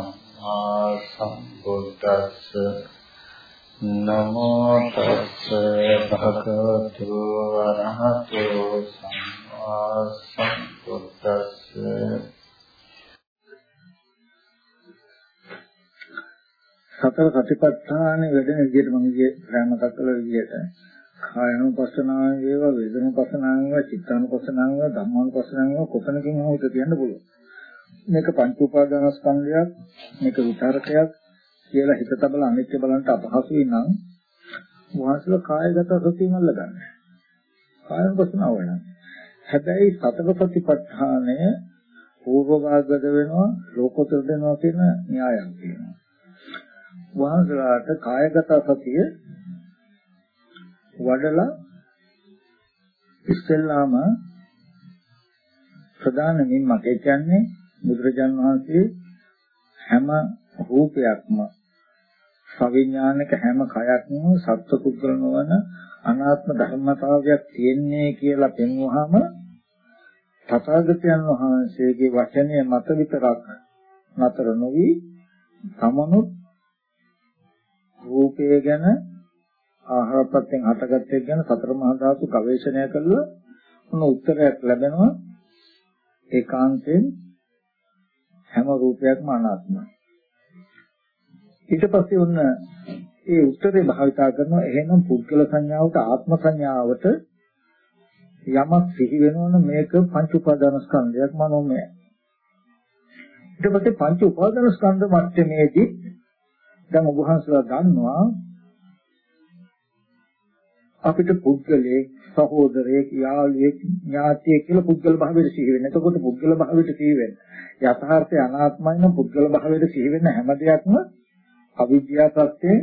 සම්මා සම්බුද්දස්ස නමෝ තස්ස භගවතු අරහතෝ සම්මා සම්බුද්දස්ස සතර සතිපට්ඨාන වැඩෙන විදිහට මම ඉතින් ප්‍රාමතක් කළ විදිහට කායනුපස්සනාව වේවා වේදනුපස්සනාව වේවා චිත්තානුපස්සනාව වේවා ධම්මානුපස්සනාව වේවා කොතනකින් හෝ හිත තියන්න පුළුවන්. මේක පංච උපාදානස්කන්ධයක් මේක විතරකයක් කියලා හිත තබලා අනිත්‍ය බලන්න අපහසුයි නම් වහන්සේලා කායගත සතියෙන් අල්ලගන්න. කායනුපස්සනාව වෙනවා. හැබැයි සතර සතිපට්ඨානය පූර්ව භාගගත වෙනවා ලෝකෝත්තර වෙනවා කියන න්‍යායයක් තියෙනවා. වහන්සලාට කායගත සතිය වඩලා ඉස්සෙල්ලාම ප්‍රධාන මින්මක ඒ කියන්නේ බුදුරජාන් වහන්සේ හැම රූපයක්ම සවිඥානික හැම කයක්ම සත්පුද්ගල නොවන අනාත්ම ධර්මතාවයක් තියෙන්නේ කියලා පෙන්වහම තථාගතයන් වහන්සේගේ වචනය මත විතරක් නතර නොවි තමනුත් රූපය ගැන ආහාරපත්යෙන් හටගත්තේ ගැන සතර මහා ධාතු ගවේෂණය කළා උන උත්තරයක් ලැබෙනවා. ඒකාන්තයෙන් හැම රූපයක්ම අනාත්මයි ඊට පස්සේ උන්න ඒ උත්තරේ භාවිතා කරනවා එහෙනම් පුද්ගල සංඥාවට ආත්ම සංඥාවට යමක් සිහි වෙනවනම් මේක පංච උපාදාන ස්කන්ධයක් මනෝමය ඊට පස්සේ පංච උපාදාන ස්කන්ධ මට්ටමේදී දැන් ඔබ වහන්සේලා දන්නවා අපිට පුද්ගලයේ සහෝදරයෙක් යාළුවෙක් ඥාතියෙක් කියලා පුද්ගල භාවයට සිහි වෙන්නේ. එතකොට පුද්ගල භාවයට සිහි වෙන්නේ. යථාර්ථය අනාත්මයි නම් පුද්ගල භාවයට සිහි වෙන හැම දෙයක්ම අවිද්‍යාව ප්‍රත්‍යයෙන්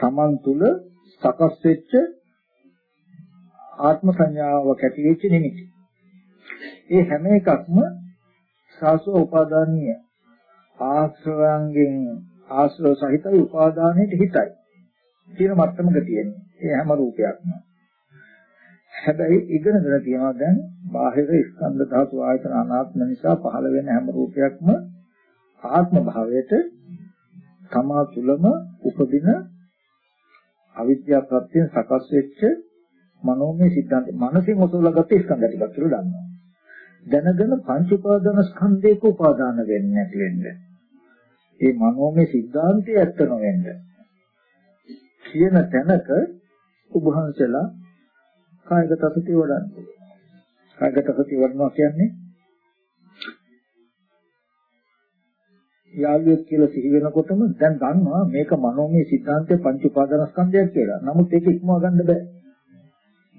Taman තුල සකස් වෙච්ච ආත්ම සංඥාව කැටි වෙච්ච නිමිති. ඒ හැම එකක්ම සාසෝ උපාදානීය ආශ්‍රවයන්ගෙන් ආශ්‍රව සහිතයි උපාදානයේ හිතයි කියන මට්ටමක තියෙන්නේ. ඒ හැම රූපයක්ම. හැබැයි ඉගෙනගෙන තියෙනවා දැන් බාහිර ස්කන්ධ ධාතු ආයතන අනාත්ම නිසා පහළ වෙන හැම රූපයක්ම ආත්ම භාවයට තමා තුළම උපදින අවිද්‍යා ප්‍රත්‍යයෙන් සකස් වෙච්ච මනෝමය සිද්ධාන්ත මනසින් ඔසවලාගත්ත ස්කන්ධ ටිකක් කියලා දන්නවා. දැනගෙන පංච උපාදාන ස්කන්ධයක උපාදාන වෙන්නේ නැති වෙන්නේ. මේ මනෝමය සිද්ධාන්තය ඇත්ත නොවෙන්නේ. කියන තැනක උභහන්සලා කායගත සතිය වඩන්න. කායගත සතිය වඩනවා කියන්නේ යාළුවෙක් කියලා සිහි වෙනකොටම දැන් දන්නවා මේක මනෝමය සිද්ධාන්තයේ පංච උපාදානස්කන්ධයක් කියලා. නමුත් ඒක ඉක්මවා ගන්න බෑ.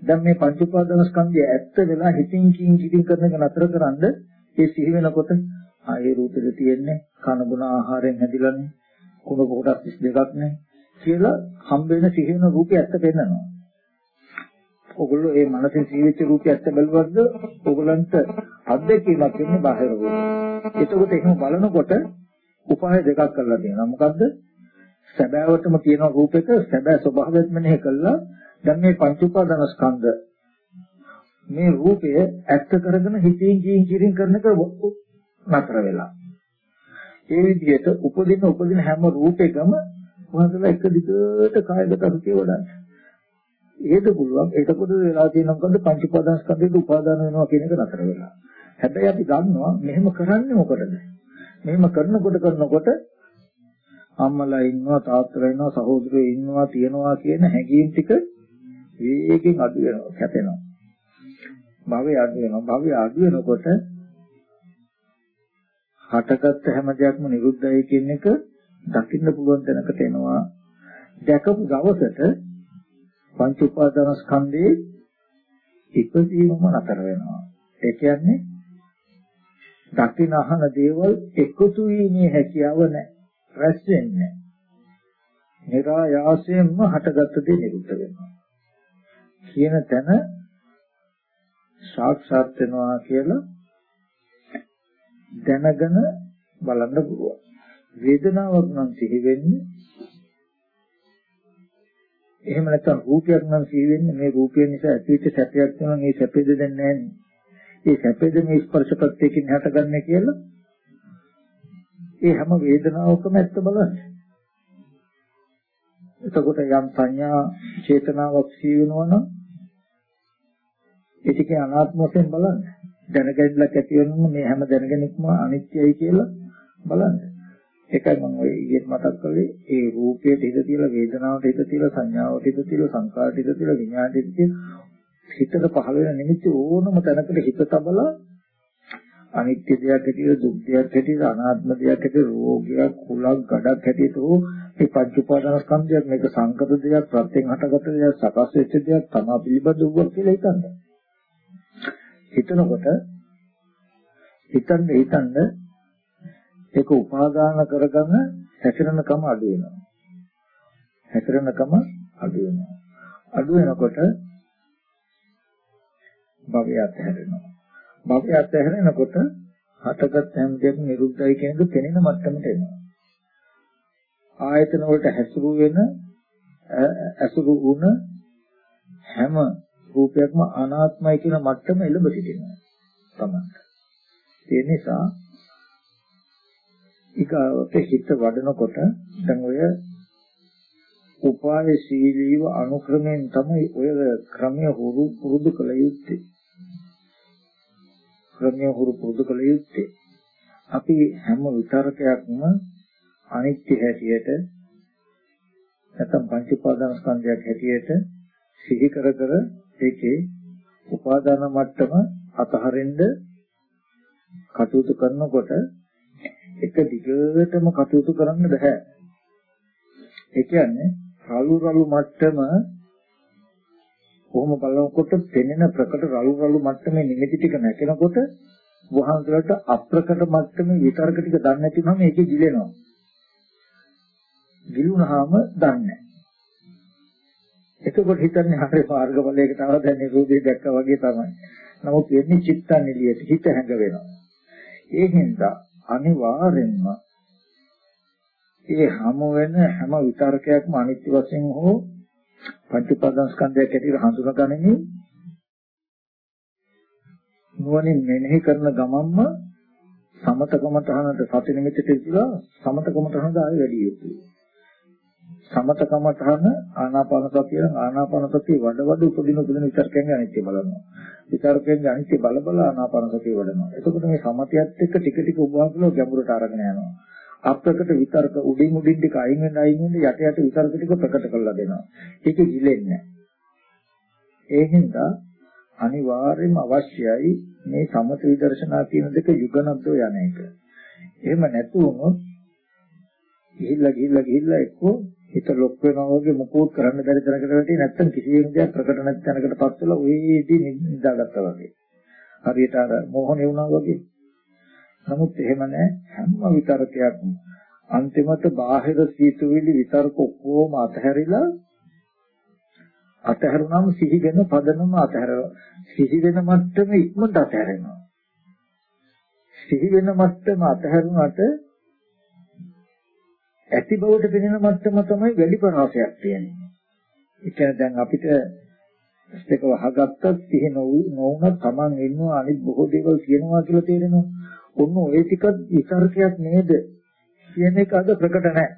දැන් මේ පංච උපාදානස්කන්ධය ඇත්ත වෙලා හිතින් කින් කින් කරන එක නතර කරන්ද ඒ සිහි වෙනකොට ආයේ රූපෙද තියෙන්නේ කන බොන ආහාරයෙන් හැදිලානේ කුණ කොටස් 22ක් නේ කියලා හම්බ වෙන සිහි වෙන රූපය ඇත්ත පෙන්නනවා. ඔගොල්ලෝ මේ මනසින් සීවිච්ච රූපය ඇත්ත බැලුවද ඔයගලන්ට අත්දැකීමක් වෙන්නේ බාහිර රූපය. එතකොට එහෙම බලනකොට උපාය දෙකක් කරලා තියෙනවා. මොකද්ද? සැබෑවටම තියෙන රූපෙක සැබෑ ස්වභාවයත් මෙනෙහි කළා. දැන් මේ පංච උපාදාන ස්කන්ධ මේ රූපය ඇත්ත කරගෙන හිතින් කියින් කිරින් කරන එක නතර වෙලා. ඒ විදිහට උපදින උපදින හැම රූපයකම වහන්සේලා එක දිගට කායගත සතිය වඩන්න. ඒකද පුළුවන්. එතකොට වෙලා තියෙන මොකද්ද පංච උපාදානස්කන්ධයට උපාදාන වෙනවා කියන එක නතර වෙලා. හැබැයි අපි දන්නවා මෙහෙම කරන්නේ මොකටද? මෙහෙම කරනකොට කරනකොට අම්මලා ඉන්නවා තාත්තලා ඉන්නවා සහෝදරයෝ ඉන්නවා තියනවා කියන හැඟීම් ටික වේගෙන් අඩු වෙනවා කැපෙනවා. භවය අඩු වෙනවා. භවය අඩු වෙනකොට හටගත්ත හැම දෙයක්ම නිරුද්ධයි කියන එක දකින්න පුළුවන් තැනකට එනවා. දැකපු දවසට පංච උපාදාන ස්කන්ධේ ඉපදීමම නතර වෙනවා. ඒ කියන්නේ දකින අහන දේවල් එකතු වීමේ හැකියාව නැහැ. රැස් වෙන්නේ නැහැ. નિરાයාසයෙන්ම හටගත්ත දේ නිරුද්ධ වෙනවා. කියන තැන සාක්ෂාත් වෙනවා කියලා දැනගෙන බලන්න පුළුවන්. වේදනාවක් නම් සිහි වෙන්නේ එහෙම නැත්නම් රූපයක් නම් සිහි වෙන්නේ මේ රූපය නිසා ඇතිවෙච්ච සැපයක් වෙනවා මේ සැපෙද දැන් නැහැ. ඒ සැපෙද මේ ස්පර්ශ ප්‍රත්‍යයෙන් හටගන්නේ කියලා ඒ හැම වේදනාවකම ඇත්ත බලන්න. එතකොට යම් සංඥා චේතනාවක් සිහි වෙනවා නම් ඒ ටිකේ අනාත්ම වශයෙන් බලන්න. දැනගැනලක් ඇති වෙනම මේ හැම දැනගැනීමම අනිත්‍යයි කියලා බලන්න. ඒකයි මම ඔය ඊයේ මතක් කළේ ඒ රූපයට හිත තියලා වේදනාවට හිත තියලා සංඥාවට හිත තියලා සංකාරට හිත තියලා විඥාණයට හිත තියලා හිතට පහළ වෙන නිමිති ඕනම තැනකට හිත තබලා අනිත්‍ය දෙයක් හැටියට දුක් දෙයක් හැටියට අනාත්ම දෙයක් හැටියට රෝගයක් කුලක් ගඩක් හැටියට මේ පංච උපාදාන ස්කන්ධයක් මේක සංකත දෙයක් ප්‍රත්‍යයෙන් හටගත් දෙයක් සකස් වෙච්ච දෙයක් තමා පිළිබඳ වූ කියලා හිතන්න. හිතනකොට හිතන්න හිතන්න ඒක උපාදාන කරගන්න හැසිරෙනකම අඩු වෙනවා. හැසිරෙනකම අඩු වෙනවා. අඩු වෙනකොට භවය අත්හැරෙනවා. භවය අත්හැරෙනකොට හටගත් හැම දෙයක්ම නිරුද්ධයි කියන එක පෙනෙන මට්ටමට එනවා. ආයතන වලට හැසුරු වෙන ඇසුරු වුණ හැම රූපයක්ම අනාත්මයි කියන මට්ටම එළඹ සිටිනවා. තමයි. ඒ නිසා ඊගාවට හිත වඩනකොට දැන් ඔය උපාය ශීලීව අනුක්‍රමයෙන් තමයි ඔය ක්‍රමය හුරු පුරුදු කළ යුත්තේ. ක්‍රමය හුරු පුරුදු කළ යුත්තේ. අපි හැම විතරකයක්ම අනිත්‍ය හැටියට නැත්නම් පංච උපාදාන ස්කන්ධයක් හැටියට සිහි කර කර ඒකේ උපාදාන මට්ටම අතහරින්න කටයුතු කරනකොට එක දිගටම කටයුතු කරන්න බෑ. ඒ කියන්නේ රළු රළු මට්ටම කොහොම බලනකොට පෙනෙන ප්‍රකට රළු රළු මට්ටමේ නිමිති ටික නැකෙනකොට වහන්සලට අප්‍රකට මට්ටමේ විතරක ටික දන්නේ නැතිවම ඒකේ ගිලෙනවා. ගිලුනහම දන්නේ එතකොට හිතන්නේ හරි මාර්ගඵලයකට ආව දැන් නිරෝධය දැක්කා වගේ තමයි. නමුත් වෙන්නේ චිත්තන් එළියට හිත හැඟ වෙනවා. ඒ හින්දා අනිවාර්යෙන්ම ඒ හමු වෙන හැම විතරකයක්ම අනිත්‍ය වශයෙන් හෝ පංච උපාදානස්කන්ධයක් ඇටියට හඳුනාගනිමින් නුවණින් මෙනෙහි කරන ගමන්ම සමතකම තහනට සති නිමිති තියලා සමතකම තහනට ආයෙ වැඩි යුතුයි. සමතකම තහන ආනාපාන සතිය ආනාපාන සතිය වඩ වඩ උපදින උපදින විතරකයන්ගේ අනිත්‍ය බලනවා. විතරකයන්ගේ අනිත්‍ය බල බල ආනාපාන සතිය වඩනවා. එතකොට මේ සමතයත් එක්ක ටික ටික උභාසලෝ ගැඹුරට අරගෙන යනවා. අප්‍රකට විතර්ක උඩින් උඩින් ටික අයින් වෙන අයින් වෙන යට යට විතර්ක ටික ප්‍රකට කරලා දෙනවා. ඒක ගිලෙන්නේ ඒ හින්දා අනිවාර්යයෙන්ම අවශ්‍යයි මේ සමත විදර්ශනා කියන දෙක යුගනද්දෝ යන එක. එහෙම නැතුවම ගිහිල්ලා ගිහිල්ලා ගිහිල්ලා එක්කෝ හිත ලොක් වෙනවා වගේ මොකෝත් කරන්න බැරි තරකට වැටි නැත්තම් කිසියම් දෙයක් ප්‍රකට නැති තැනකටපත් වෙලා ඔයදී නිදාගත්තා වගේ. හරියට අර මොහොනේ වුණා වගේ. නමුත් එහෙම නැහැ හැම විතරකයක්ම අන්තිමට බාහිර සීතුවිලි විතරක ඔක්කොම අතහැරිලා අතහැරුණාම සිහි වෙන පදනම අතහැරලා සිහි වෙන මට්ටම ඉක්මනට අතහැරෙනවා සිහි වෙන මට්ටම අතහැරුණාට ඇති බවට පෙනෙන මට්ටම තමයි වැඩි ප්‍රකාශයක් තියෙන්නේ ඒ කියන්නේ දැන් අපිට ස්ටේක වහගත්තත් සිහි නොවුනත් Taman ඉන්නවා අනිත් බොහෝ දේවල් කියනවා කියලා තේරෙනවා ඔන්න ওই ටික විතර්කයක් නේද කියන එක අද ප්‍රකට නැහැ.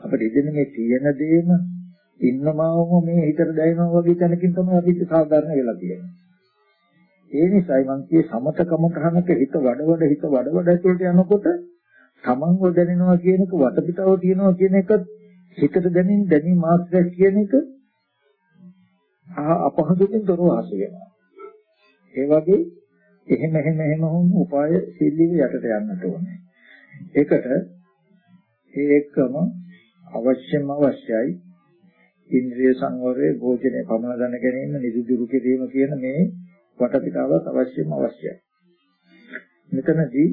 අපිට ඉතින් මේ තියෙන දේම ඉන්නමවම මේ හිතට දැනෙනවා වගේ තැනකින් තමයි අපි සාධාරණ වෙලා තියෙන්නේ. ඒ නිසායි මම කියේ සමතකම තහනක හිත වඩ වඩ හිත වඩ වඩ ඇතුළට යනකොට තමන්ව දැනෙනවා කියන එක වටපිටාව තියෙනවා කියන එක හිතට දැනෙන දැනීම මාත්‍රයක් කියන එක අපහසුකින් තොරව හසු වෙනවා. ඒ වගේ එහෙම එහෙම එහෙම වුණු උපාය සිල්ලිව යටට යන්නට ඕනේ. ඒකට ඒ එක්කම අවශ්‍යම අවශ්‍යයි ඉන්ද්‍රිය සංවරයේ භෝජනය පමණ දැන ගැනීම නිදුදුරු කිරීම කියන මේ වටපිටාවත් අවශ්‍යම අවශ්‍යයි. මෙතනදී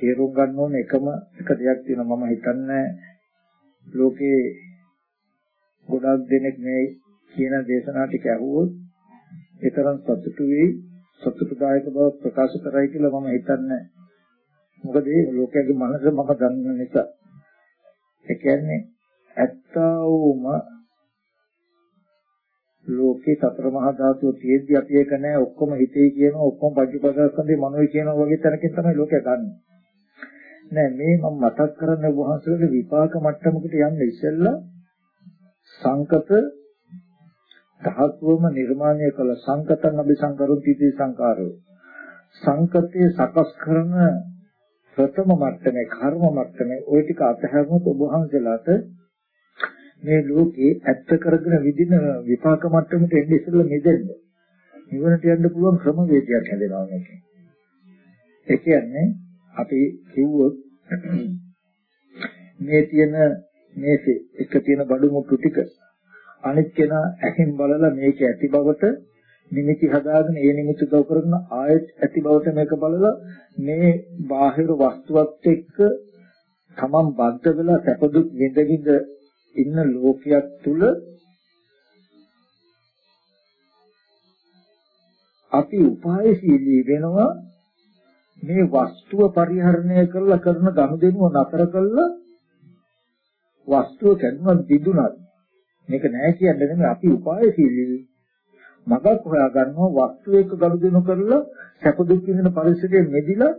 තේරුම් ගන්න ඕන එකම එක දෙයක් තියෙනවා මම හිතන්නේ ලෝකේ ගොඩක් දෙනෙක් මේ කියන දේශනා ටික අහුවොත් ඒතරම් සතුටු වෙයි සතුටුදායක බව ප්‍රකාශ කරයි කියලා මම හිතන්නේ. මොකද මේ ලෝකයේ මනස මම දන්න නිසා. ඒ කියන්නේ ඇත්තවම ලෝකේ සතර මහා ධාතුව තියෙද්දි අපි ඒක නෑ ඔක්කොම හිතේ කියන ඔක්කොම පංචපදාස්කන්ධේ මනෝයි කියන වගේ තැනකින් තමයි ලෝකය ගන්න. නෑ මේ මම මතක් කරන්න වහන්සේට විපාක මට්ටමකට යන්න ඉස්සෙල්ලා සංකත ධාතුවම නිර්මාණය කළ සංකතං අபிසංකරුති තී සංකාරෝ සංකතය සකස් කරන ප්‍රථම මට්ටමේ කර්ම මට්ටමේ ওই ටික අතහැරුණොත් ඔබ වහන්සේලාට මේ ලෝකේ ඇත්ත කරගෙන විදින විපාක මට්ටමට එන්න ඉස්සෙල්ලා මෙදෙන්න. නිවනට යන්න පුළුවන් ක්‍රම වේදයක් හැදෙනවා මේකේ ඒ කියන්නේ අපි කිව්වොත් මේ තියෙන මේ එක තියෙන බඩු මුට්ටු ටික අනිත් කෙනා ඇහින් බලලා මේක ඇති බවට නිමිති හදාගෙන ඒ නිමිති උදව් කරගෙන ආයෙත් ඇති බවට මේක බලලා මේ බාහිර වස්තුවත් එක්ක තමන් බද්ධ වෙලා සැප දුක් විඳ විඳ ඉන්න ලෝකයක් තුල අපි උපායශීලී වෙනවා. මේ වස්තුව පරිහරණය කරලා කරන ගනුදෙනුව නතර කළා. වස්තුව කැඩුනත් දිදුනත් මේක නෑ කියන්නේ නෙමෙයි අපි උපායශීලී මගක් හොයා ගන්නවා වස්තු එක්ක ගනුදෙනු කරලා සැප දුක් විඳින පරිසරයෙන් මෙදිලා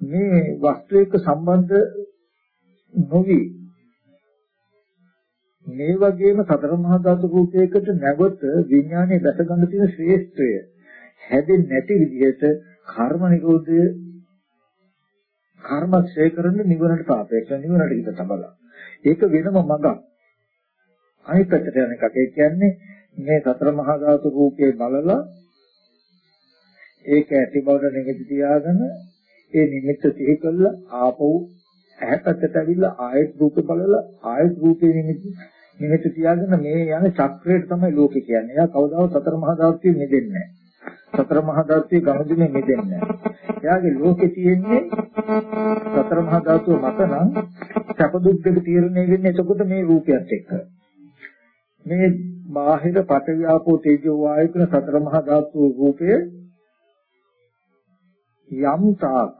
මේ වස්තු එක්ක සම්බන්ධ නොවි. මේ වගේම සතර මහා ධාතු රූපයකට නැවත විඥානයේ දැස ගන්න තියෙන ශ්‍රේෂ්ඨය. හැදෙන්නේ නැති විදිහට කර්ම නිරෝධය කර්ම ක්ෂය කරන්න නිවනට සාපේක්ෂව නිවනට හිත තබලා ඒක වෙනම මඟක් අනිත් පැත්තට යන එකක් ඒ කියන්නේ මේ සතර මහා ධාතු රූපේ බලලා ඒක ඇති බවට නිමිති තියාගෙන ඒ නිමිත්ත සිහි කළා ආපහු ඇහැපැත්තට ඇවිල්ලා ආයත් රූපේ බලලා ආයත් රූපේ නිමිති නිමිති තියාගෙන මේ යන චක්‍රයට තමයි ලෝකේ කියන්නේ. එයා කවදාවත් සතර මහා ධාතුවේ මිදෙන්නේ නැහැ. සතර මහා ධාතුවේ ගනුදෙනුවේ මිදෙන්නේ නැහැ. එයාගේ ලෝකේ තියෙන්නේ සතර මහා ධාතුව මත නම් සැප දුක් දෙක තීරණය වෙන්නේ එතකොට මේ රූපයත් එක්ක. මේ බාහිර පඨවි ආපෝ තේජෝ වායු කියන සතර මහා ධාතු රූපය යම් තාක්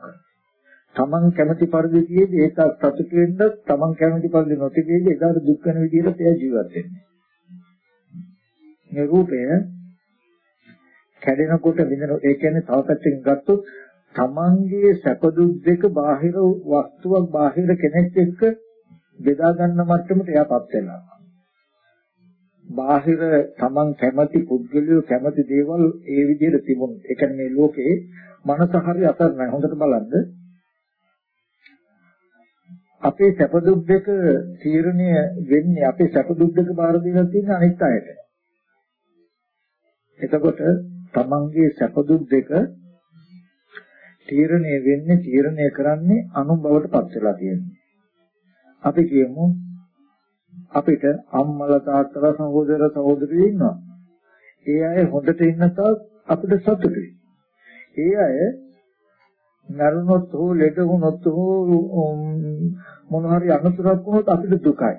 තමන් කැමති පරිදි තියෙදි ඒක සතුට වෙන්න තමන් කැමති පරිදි නොතිබෙදි ඒකට දුක් වෙන විදිහට එයා ජීවත් වෙන්නේ. මේ රූපය කැඩෙනකොට විඳින ඒ කියන්නේ තව පැත්තකින් ගත්තොත් තමන්ගේ සැප දුක් දෙක බාහිර වස්තුවක් බාහිර කෙනෙක් එක්ක බෙදා ගන්න මට්ටමට එයාපත් වෙනවා. බාහිර තමන් කැමති පුද්ගලයෝ කැමති දේවල් ඒ විදිහට තිබුණා. ඒ කියන්නේ මේ ලෝකේ මනස හරි අසරණයි. හොඳට බලන්න. අපේ සැප දුක් දෙක තීරණය වෙන්නේ අපේ සැප දුක් දෙක බාර දීලා තියෙන අනිත් අයට. එතකොට තමන්ගේ සැප දුක් දෙක තීරණය වෙන්නේ තීරණය කරන්නේ අනුභවයට පත් වෙලා තියෙනවා. අපි කියමු අපිට අම්මලා තාත්තලා සහෝදර සහෝදරියෝ ඉන්නවා. ඒ අය හොඳට ඉන්න තාක් අපිට සතුටුයි. ඒ අය නරුණොත් හෝ ලෙඩ වුණොත් හෝ මොන හරි අනතුරක් වුණොත් අපිට දුකයි.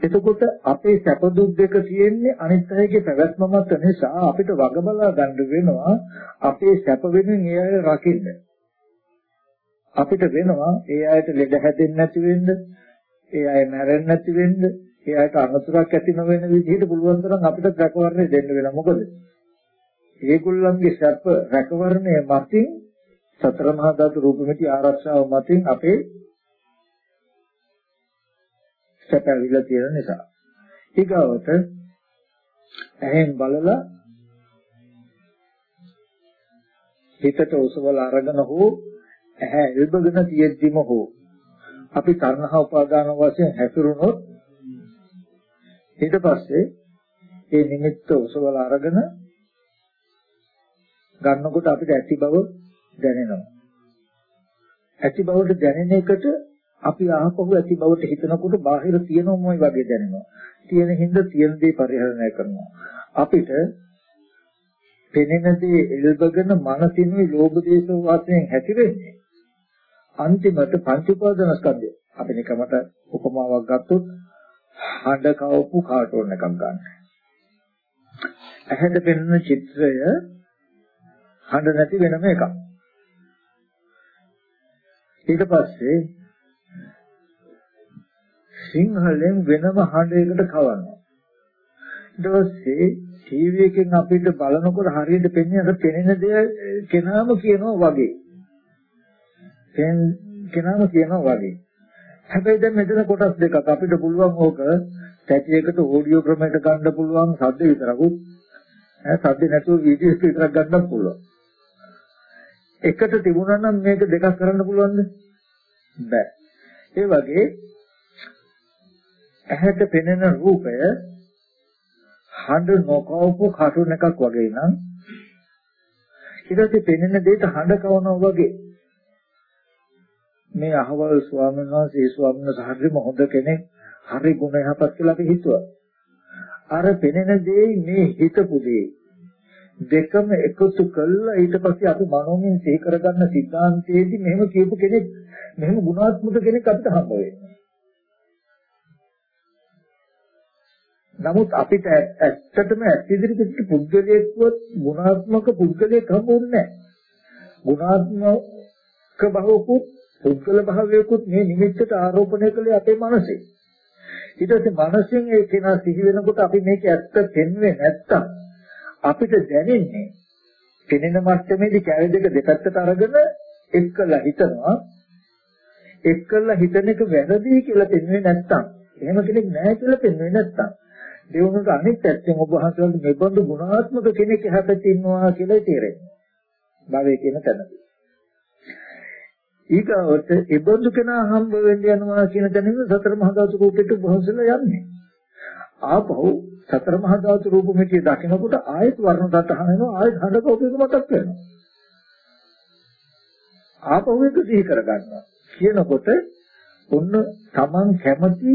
එතකොට අපේ සැප දුක් දෙක තියෙන්නේ අනිත් අයගේ පැවැත්ම මත නිසා අපිට වග බලා ගන්න වෙනවා අපේ සැප වෙනුවෙන් ඒ අය රකින්න. අපිට වෙනවා ඒ අයට ලෙඩ හැදෙන්නේ නැති වෙන්න, ඒ අය මැරෙන්නේ නැති වෙන්න, ඒ අයට අනතුරක් ඇති නොවන විදිහට පුළුවන් තරම් අපිට රැකවරණය දෙන්න වෙනවා. මොකද ඒගොල්ලන්ගේ සැප රැකවරණය මතින් සතර මහා ධාතු රූපമിതി ආරක්ෂාව මතින් අපේ සැපවිලා තියෙන නිසා. ඊගවට ඇහෙන් බලලා හිතට ඔසවල අරගෙන හෝ ඇහැ එල්බගෙන තියෙද්දිම හෝ අපි තණ්හා උපාදාන වශයෙන් හැසිරුණොත් ඊට පස්සේ ඒ නිමිත්ත ඔසවල අරගෙන ගන්නකොට අපිට ඇති බව දැනෙනවා. ඇති බවට දැනෙන එකට අපි ආපහු ඇති බවට හිතනකොට බාහිර තියෙනමයි වගේ දැනෙනවා. තියෙන හින්දා තියෙන දේ පරිහරණය කරනවා. අපිට පෙනෙන දේ එල්බගෙන මනසිනුයි ලෝභ දේශ වශයෙන් හැතිරෙන්නේ. අන්තිමට පංච උපාදාන ස්කන්ධය. අපි නිකමට උපමාවක් ගත්තොත් හඬ කවපු කාටෝන් එකක් ගන්න. ඇහැට පෙනෙන චිත්‍රය හඬ නැති වෙනම එකක්. ඊට පස්සේ සිංහලෙන් වෙනම හඬයකට කවනවා. ඊටසේ ටීවී එකෙන් අපිට බලනකොට හරියට පෙන්නේ අර පෙනෙන දේ කෙනාම කියනවා වගේ. කෙනාම කියනවා වගේ. හැබැයි දැන් මෙතන කොටස් දෙකක් අපිට පුළුවන් ඕක පැටියකට ඕඩියෝ ක්‍රමයකට ගන්න පුළුවන් සද්ද විතරකුත් ඈ සද්ද නැතුව වීඩියෝ විතරක් ගන්නත් පුළුවන්. එකට තිබුණා නම් මේක දෙකක් කරන්න පුළුවන්ද? බෑ. ඒ වගේ ඇහැට පෙනෙන රූපය හඬ නොකවපු කටුන එකක් වගේ නම් ඊට පස්සේ පෙනෙන දෙයට හඬ කවනවා වගේ මේ අහවල් ස්වාමීන් වහන්සේ ස්වාමීන් වහන්සේ හරිම හොඳ කෙනෙක් හරි ගුණ යහපත් කියලා අපි හිතුවා. අර පෙනෙන දේ මේ හිතපු දේ දෙකම එකතු කළා ඊට පස්සේ අපි මනෝමයෙන් සිහි කරගන්න සිද්ධාන්තයේදී මෙහෙම කියපු කෙනෙක් මෙහෙම ගුණාත්මක කෙනෙක් අපිට හම්බ වෙනවා. නමුත් අපිට ඇත්තටම ඇත්ත ඉදිරියට පුද්ගලයෙක්වත් ගුණාත්මක පුද්ගලයෙක් හම්බුන්නේ නැහැ. ගුණාත්මක භවකුත් පුද්ගල භාවයකුත් මේ නිමිත්තට ආරෝපණය කළේ අපේ මනසේ. ඊට පස්සේ මනසෙන් ඒ කෙනා සිහි වෙනකොට අපි මේක ඇත්ත පෙන්වෙන්නේ නැත්තම් අපිට දැනෙන්නේ පෙනෙන මට්ටමේදී කැලේ දෙක දෙපැත්තට අරගෙන එක්කලා හිතනවා එක්කලා හිතන එක වැරදි කියලා පෙන්වෙන්නේ නැත්තම් එහෙම කෙනෙක් නැහැ කියලා පෙන්වෙන්නේ නැත්තම් දෙවුනට අනිත් පැත්තෙන් ඔබ වහන්සේලාට මෙබඳු ගුණාත්මක කෙනෙක් එහාට ඉන්නවා කියලා තේරෙනවා. භවයේ කියන තැනදී. ඊගවට ඒබඳු කෙනා හම්බ වෙන්න යනවා කියන තැනින් සතර මහා ධාතු රූපෙට වහන්සේලා යන්නේ. ආපහු සතර මහා ධාතු රූප මෙතිය දකිනකොට ආයත් වර්ණ දතහන වෙනවා ආයත් හඬක ඔබේක මතක් වෙනවා. ආපහු ඒක සිහි කරගන්නවා. කියනකොට ඔන්න Taman කැමති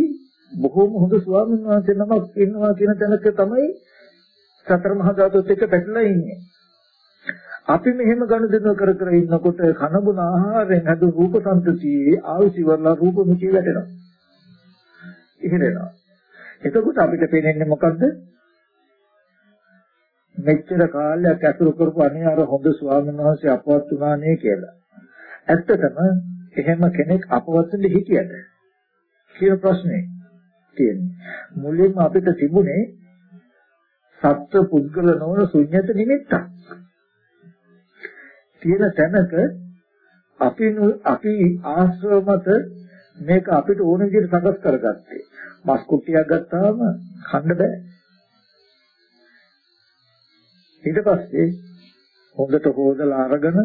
බොහෝම හොඳ ස්වාමීන් වහන්සේ නමක් ඉන්නවා කියන තැනක තමයි සතර මහා ධාතුත් එක්ක පැටලලා ඉන්නේ. අපි මෙහෙම ගනුදෙනු කර කර ඉන්නකොට කනබුන ආහාරයෙන් හදු රූප සංතතියේ ආවිසිවරලා රූප මුචි වැටෙනවා. ඉහිරෙනවා. එතකොට අපිට පේන්නේ මොකද්ද? මෙච්චර කාලයක් ඇසුරු කරපු අනේ අර හොඳ ස්වාමීන් වහන්සේ අපවත් වුණානේ කියලා. ඇත්තටම එහෙම කෙනෙක් අපවත් වෙන්න හිටියද? කියන ප්‍රශ්නේ තියෙන්නේ. මුලින්ම අපිට තිබුණේ සත්ව පුද්ගල නොවන ශුන්්‍යත නිමිත්තක්. තියෙන තැනක අපි අපි ආශ්‍රව මත මේක අපිට ඕන විදිහට සකස් කරගත්තේ. මස් කුට්ටියක් ගත්තාම කන්න බෑ. ඊට පස්සේ හොඳට හොදලා අරගෙන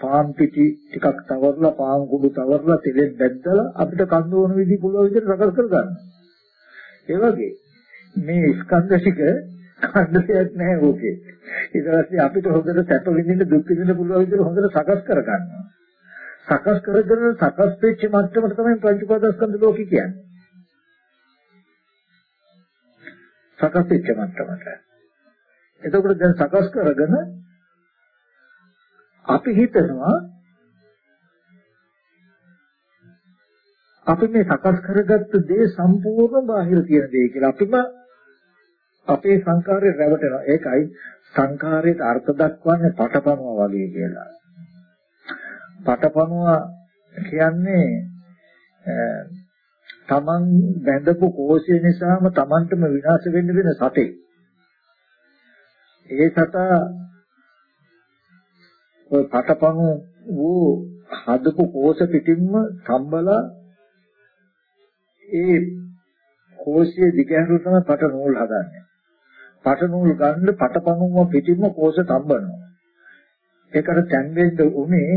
පාන් පිටි ටිකක් තවරලා පාන් කුඩු තවරලා තෙලෙන් බැද්දලා අපිට කන්න ඕන විදිහ පුළුවන් විදිහට සකස් කරගන්න. ඒ වගේ මේ ස්කන්ධ ටික කන්න දෙයක් නැහැ ඕකේ. ඊට පස්සේ අපිට හොඳට සැප විඳින්න දුක් විඳින්න පුළුවන් විදිහට හොඳට සකස් කරගන්නවා. සකස් කරගෙන සකස් වෙච්ච මට්ටමට තමයි පංච උපාදානස්කන්ධ ලෝකي කියන්නේ. සකස් වෙච්ච මට්ටමට. එතකොට දැන් සකස් කරගෙන අපි හිතනවා අපි මේ සකස් කරගත්ත දේ සම්පූර්ණ බාහිර තියෙන දේ කියලා. අපිම අපේ සංකාරේ රැවටෙනවා. ඒකයි සංකාරයට අර්ථ දක්වන්නේ පටපණුවා වගේ කියලා. පටපණුවා කියන්නේ තමන් බැඳපු කෝෂය නිසාම තමන්ටම විනාශ වෙන්න වෙන සතේ. ඒ සතා ඔය පටපණු වූ හදපු කෝෂ පිටින්ම සම්බලා ඒ කෝෂයේ දිගහැරු තමයි පට නූල් හදන්නේ. පට නූල් ගන්න පටපණුම පිටින්ම කෝෂ සම්බනවා. ඒකට තැන්වෙන්න උනේ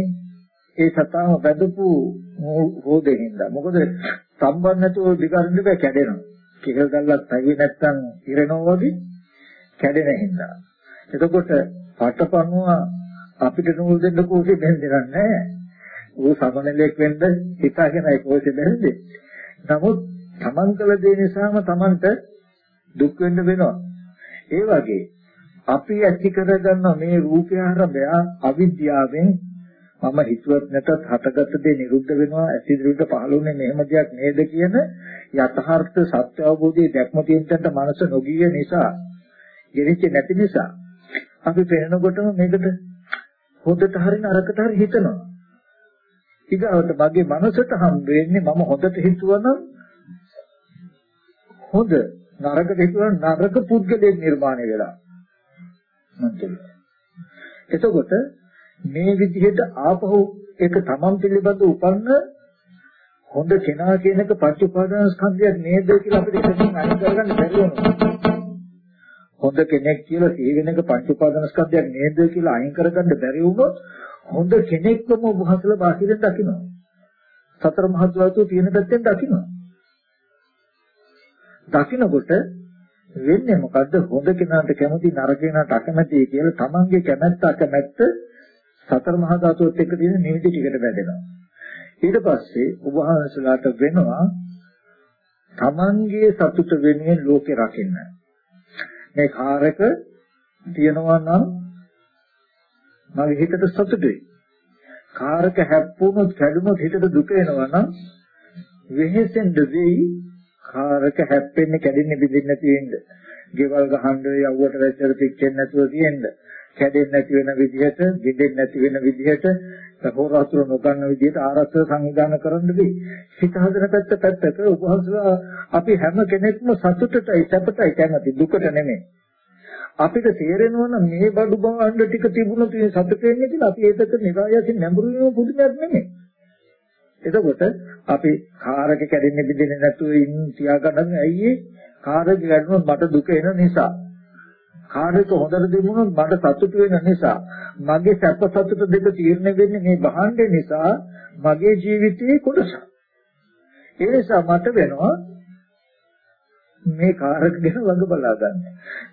ඒ සතාව බැදපු රෝදේ හින්දා. මොකද සම්බන් නැතුව දිගරින්න බෑ කැඩෙනවා. කිරල් දැල්ලක් තැවි නැත්තම් ඉරෙනවා වගේ කැඩෙන හින්දා. එතකොට පටපණුව අපිට නූල් දෙන්න කෝෂේ බැඳෙන්නේ නැහැ. ඌ සමනලයක් වෙන්න හිතාගෙනයි කෝෂේ බැඳෙන්නේ. නමුත් තමන් කළ දේ නිසාම තමන්ට දුක් වෙන්න වෙනවා. ඒ වගේ අපි ඇති කරගන්න මේ රූපය ආරම්භය අවිද්‍යාවෙන් මම හිතුවත් නැතත් හටගත්ත දේ නිරුද්ධ වෙනවා ඇසිදිරියට පහළුනේ මෙහෙම දෙයක් නේද කියන යථාර්ථ සත්‍ය අවබෝධයේ දැක්ම තියෙනට මනස නොගිය නිසා ගෙරිච්ච නැති නිසා අපි පේනකොටම මේකට හොඳට හරි නරකට හරි හිතනවා. ඊගාවට මගේ මනසට හම් වෙන්නේ මම හොඳට හිතුවනම් හොඳ නරක දෙතුන නරක පුද්ගලයෙක් නිර්මාණය වෙලා මන්තුල එතකොට මේ විදිහට ආපහු ඒක තමන් පිළිබඳ උපන්න හොඳ කෙනා කියන එක පංච උපාදාන ස්කන්ධයක් නේද කියලා අපිට එකකින් අයින් කරගන්න බැරි වෙනවා. හොඳ කෙනෙක් කියලා සිහින එක පංච උපාදාන ස්කන්ධයක් නේද කියලා අයින් කරගන්න බැරි වුණොත් හොඳ කෙනෙක්වම වහන්සලා බාහිරින් දකිනවා. සතර මහා ධාතු තියෙන පැත්තෙන් දකිනවා. දකිනකොට වෙන්නේ මොකද්ද හොඳ කෙනාට කැමති නරක කෙනාට අකමැති කියලා තමන්ගේ කැමැත්ත අකමැත්ත සතර මහා ධාතුවත් එක්ක තියෙන නිමිති ටිකට බැඳෙනවා. ඊට පස්සේ ඔබ වහන්සලාට වෙනවා තමන්ගේ සතුට වෙනුවෙන් ලෝකේ රකින්න. මේ කාර්යක තියනවා නම් මගේ හිතට සතුටුයි. කාර්යක හැප්පුණොත් කැඩුණොත් හිතට දුක එනවා නම් වෙහෙසෙන් දෙවි කාර්යක හැප්පෙන්නේ කැඩෙන්නේ බිඳින්නේ නැති වෙන්න. ගෙවල් ගහන්න යව්වට වැච්චර පිච්චෙන්නේ නැතුව තියෙන්න. කැඩෙන්නේ නැති වෙන විදිහට, බිඳෙන්නේ නැති වෙන විදිහට, සහෝරාතුර නොගන්න විදිහට ආරක්ෂක සංවිධානය කරන්න දී. හිත හදන පැත්ත පැත්තක උපහසලා අපි හැම කෙනෙක්ම සතුටටයි සැපටයි කැමති දුකට නෙමෙයි. අපිට තේරෙනවා නම් මේ බඩු බාණ්ඩ ටික තිබුණොත් මේ සතුට වෙන්නේ කියලා අපි ඒකට නිරායසින් නැඹුරු වීම පුදුමයක් නෙමෙයි. එතකොට අපි කාරක කැඩෙන්නේ බින්දෙන්නේ නැතුව ඉන්න තියාගන්න ඇයි ඒ කාරක කැඩුණොත් මට දුක එන නිසා කාර්යක හොඳට දෙමුණොත් මට සතුට වෙන නිසා මගේ සැප සතුට දෙක තීරණය වෙන්නේ මේ භාණ්ඩේ නිසා මගේ ජීවිතයේ කොටස. ඒ නිසා මට වෙනවා මේ කාර්යක ගැන වග බලා ගන්න.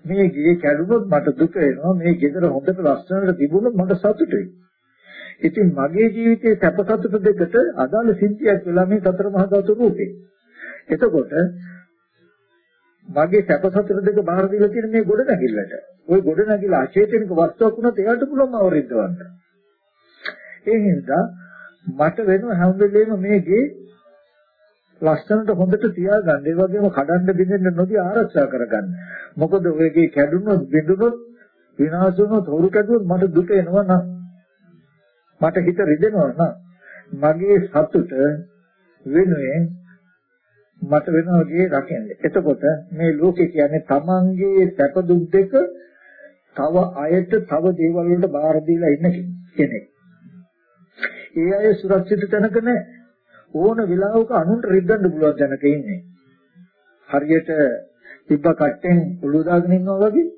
මේ ගේ කැඩුනොත් මට දුක එනවා. මේ ගෙදර හොඳට ලස්සනට තිබුණොත් මට සතුටුයි. ඉතින් මගේ ජීවිතයේ සැප සතුට දෙකට අදාළ සිද්ධියක් වෙලා මේ සතර මහා ධාතු රූපේ. එතකොට මගේ සැප සතුට දෙක බාර දීලා තියෙන මේ ගොඩ නැගිල්ලට. ওই ගොඩ නැගිලා අචේතනික වස්තුවක් වුණත් එයාට පුළුවන් අවරිද්දවන්න. ඒ හින්දා මට වෙන හැම වෙලේම මේකේ ලස්සනට හොඳට තියාගන්න. ඒ වගේම කඩන්න බින්දෙන්න නොදී ආරක්ෂා කරගන්න. මොකද ඔයගේ කැඩුනොත් බිඳුනොත් විනාශ වුණොත් හොරු කැඩුවොත් මට දුක එනවා නම් මට හිත රිදෙනවා නම් මගේ සතුට වෙනුවෙන් මට වෙනවා වගේ රකින්නේ. එතකොට මේ ලෝකේ කියන්නේ තමන්ගේ සැප දුක් දෙක තව අයට තව දේවල් වලට බාර දීලා ඉන්න කෙනෙක්. ඒ අය සුරක්ෂිත තැනක නැහැ. ඕන වෙලාවක අනුන්ට රිද්දන්න පුළුවන් තැනක ඉන්නේ. හරියට තිබ්බ කට්ටෙන් ඔළුව දාගෙන ඉන්නවා වගේ.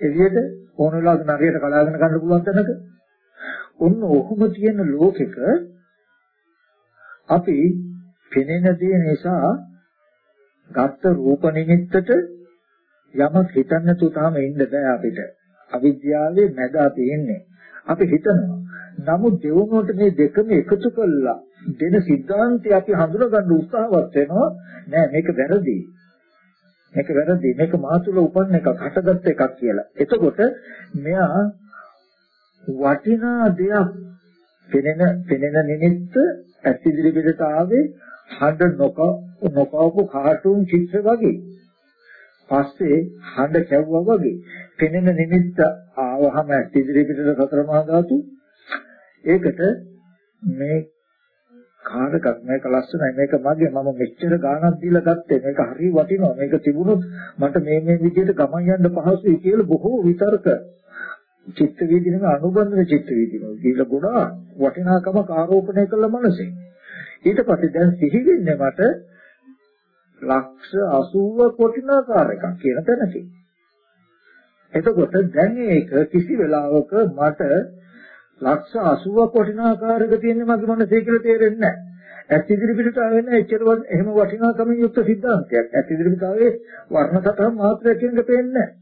එළියට ඕන වෙලාවක නරියට කලාගෙන ගන්න පුළුවන් තැනක. ඔන්න ඔහොම තියෙන ලෝකෙක අපි පෙනෙන දේ නිසා ගත්ත රූප නිමිත්තට යමක් හිතන්න තුතාම ඉන්න බෑ අපිට. අවිද්‍යාවේ මැද අපි ඉන්නේ. අපි හිතනවා. නමුත් දෙවොනට මේ දෙකම එකතු කළා දෙන સિદ્ધාන්තය අපි හඳුනගන්න උත්සාහවත් වෙනවා. නෑ මේක වැරදි. මේක වැරදි. මේක මාතුල උපන්න එකක්, හටගත් එකක් කියලා. එතකොට මෙයා වටිනා දෙයක් පෙනෙන පෙනෙන නිමිත්ත ඇස් ඉදිරි පිටට ආවේ හඬ නොක නොකවපු කාටුන් චිත්‍ර වගේ. පස්සේ හඬ කැවුවා වගේ. පෙනෙන නිමිත්ත ආවහම ඇස් ඉදිරි පිටට සතර මහා ධාතු. ඒකට මේ කාටකක් මේක ලස්සනයි මේක මගේ මම මෙච්චර ගාණක් දීලා ගත්තේ මේක හරි වටිනවා මේක තිබුණොත් මට මේ මේ විදිහට ගමන් යන්න පහසුයි කියලා බොහෝ විතර්ක චිත්ත වීදිනක අනුබන්ධන චිත්ත වීදිනක කියලා ගොඩාක් වටිනාකමක් ආරෝපණය කළ මනසේ ඊට පස්සේ දැන් සිහි වෙන්නේ මට ලක්ෂ 80ක වටිනාකාර එකක් කියන තැනකින් එතකොට දැන් ඒක කිසි වෙලාවක මට ලක්ෂ 80ක වටිනාකාරක තියෙන මගේ මනසේ කියලා තේරෙන්නේ නැහැ ඇත් ඉදිරි පිටට ආවෙන්න එච්චර එහෙම වටිනාකමින් යුක්ත සිද්ධාන්තයක්. ඇත් ඉදිරි පිටට ආවේ වර්ණ සතහන් මාත්‍රයක් කියන එක පේන්නේ නැහැ.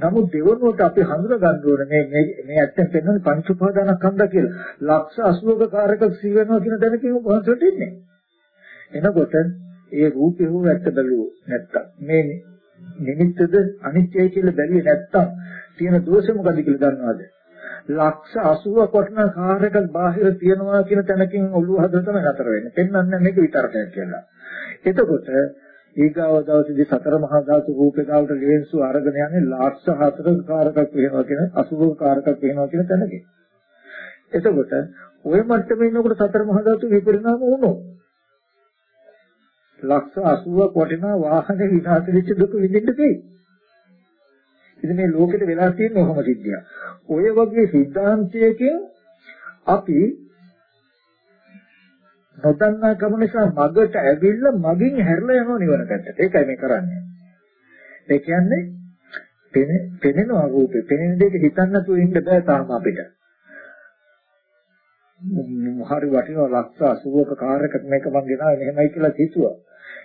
නමුත් දෙවනුවට අපි හඳුනා ගන්න ඕනේ මේ මේ මේ ඇත්තට පෙන්වන්නේ පංච උපාදානස්කන්ධ කියලා. ලක්ෂ 80ක කාරක සී වෙනවා කියන දැනකින් වහන්සේට ඉන්නේ. එනකොට ඒ රූපේ හෝ ඇත්ත බැලුවෝ නැත්තම් මේ නිමිත්තද අනිත්‍යයි කියලා බැලුවේ නැත්තම් තියෙන දෝෂෙ මොකද කියලා දන්නවද? ලක්ෂ 80ක වටන කාරක බාහිර තියනවා කියන තැනකින් ඔළුව හදලා තමයි නතර වෙන්නේ. පෙන්වන්නේ මේක විතරකයක් කියලා. එතකොට ඊගාව දවසේදී සතර මහා ධාතු රූපේ ගාවට ලේන්සු අරගෙන යන්නේ ලාක්ෂ හතරක කාරකක් වෙනවා කියන අසුභ කාරකක් වෙනවා කියන තැනකින්. එතකොට ওই මට්ටමේ ඉන්නකොට සතර මහා ධාතු විපරිණාම වුණොත් ලක්ෂ 80ක් වටිනා වාහනේ විනාශ වෙච්ච දුක විඳින්න දෙයි. ඉතින් මේ ලෝකෙට වෙලා තියෙන ඔහොම සිද්ධියක්. ඔය වගේ සිද්ධාන්තයකින් අපි නොදන්නා කම නිසා මගට ඇවිල්ලා මගින් හැරලා යනවා නිවන පැත්තට. ඒකයි මේ කරන්නේ. ඒ කියන්නේ පෙනෙන රූපේ පෙනෙන දෙයක හිතන්න නැතුව ඉන්න බෑ තාම අපිට. හරි වටිනවා ලක්ෂ 80ක කාර් එකක් මේක මං ගෙනාවේ මෙහෙමයි කියලා හිතුවා.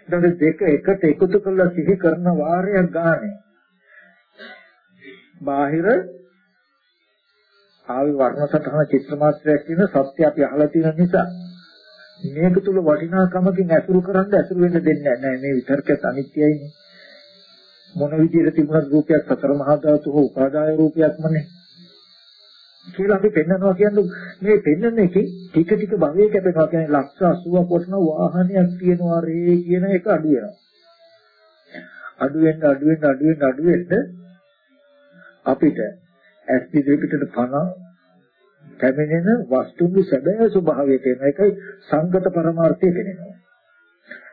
ඊට දෙක එකට එකතු කරලා සිහි කරන වාරයක් ගානේ. බාහිර ආවි වර්ණ සටහන චිත්‍ර මාත්‍රයක් කියන සත්‍ය අපි අහලා තියෙන නිසා මේක තුල වටිනාකමකින් ඇසුරු කරන්න ඇසුරු වෙන්න දෙන්නේ නැහැ. මේ විතර්කයක් අනිත්‍යයිනේ. මොන විදිහට තිබුණත් රූපයක් සතර මහා ධාතු හෝ උපාදාය රූපයක්මනේ. කියලා අපි පෙන්නනවා කියන්නේ මේ පෙන්නන එකේ ටික ටික භවයේ කැපෙනවා කියන්නේ ලක්ෂ 80ක් වටන වාහනයක් තියෙනවා රේ කියන එක අඩු වෙනවා. අඩු වෙන්න අඩු වෙන්න අඩු වෙන්න අඩු වෙන්න අපිට ඇස් ඉදිරිපිටට පණ පැමිණෙන වස්තුන්ගේ සැබෑ ස්වභාවය කියන එකයි සංගත පරමාර්ථය වෙනවා.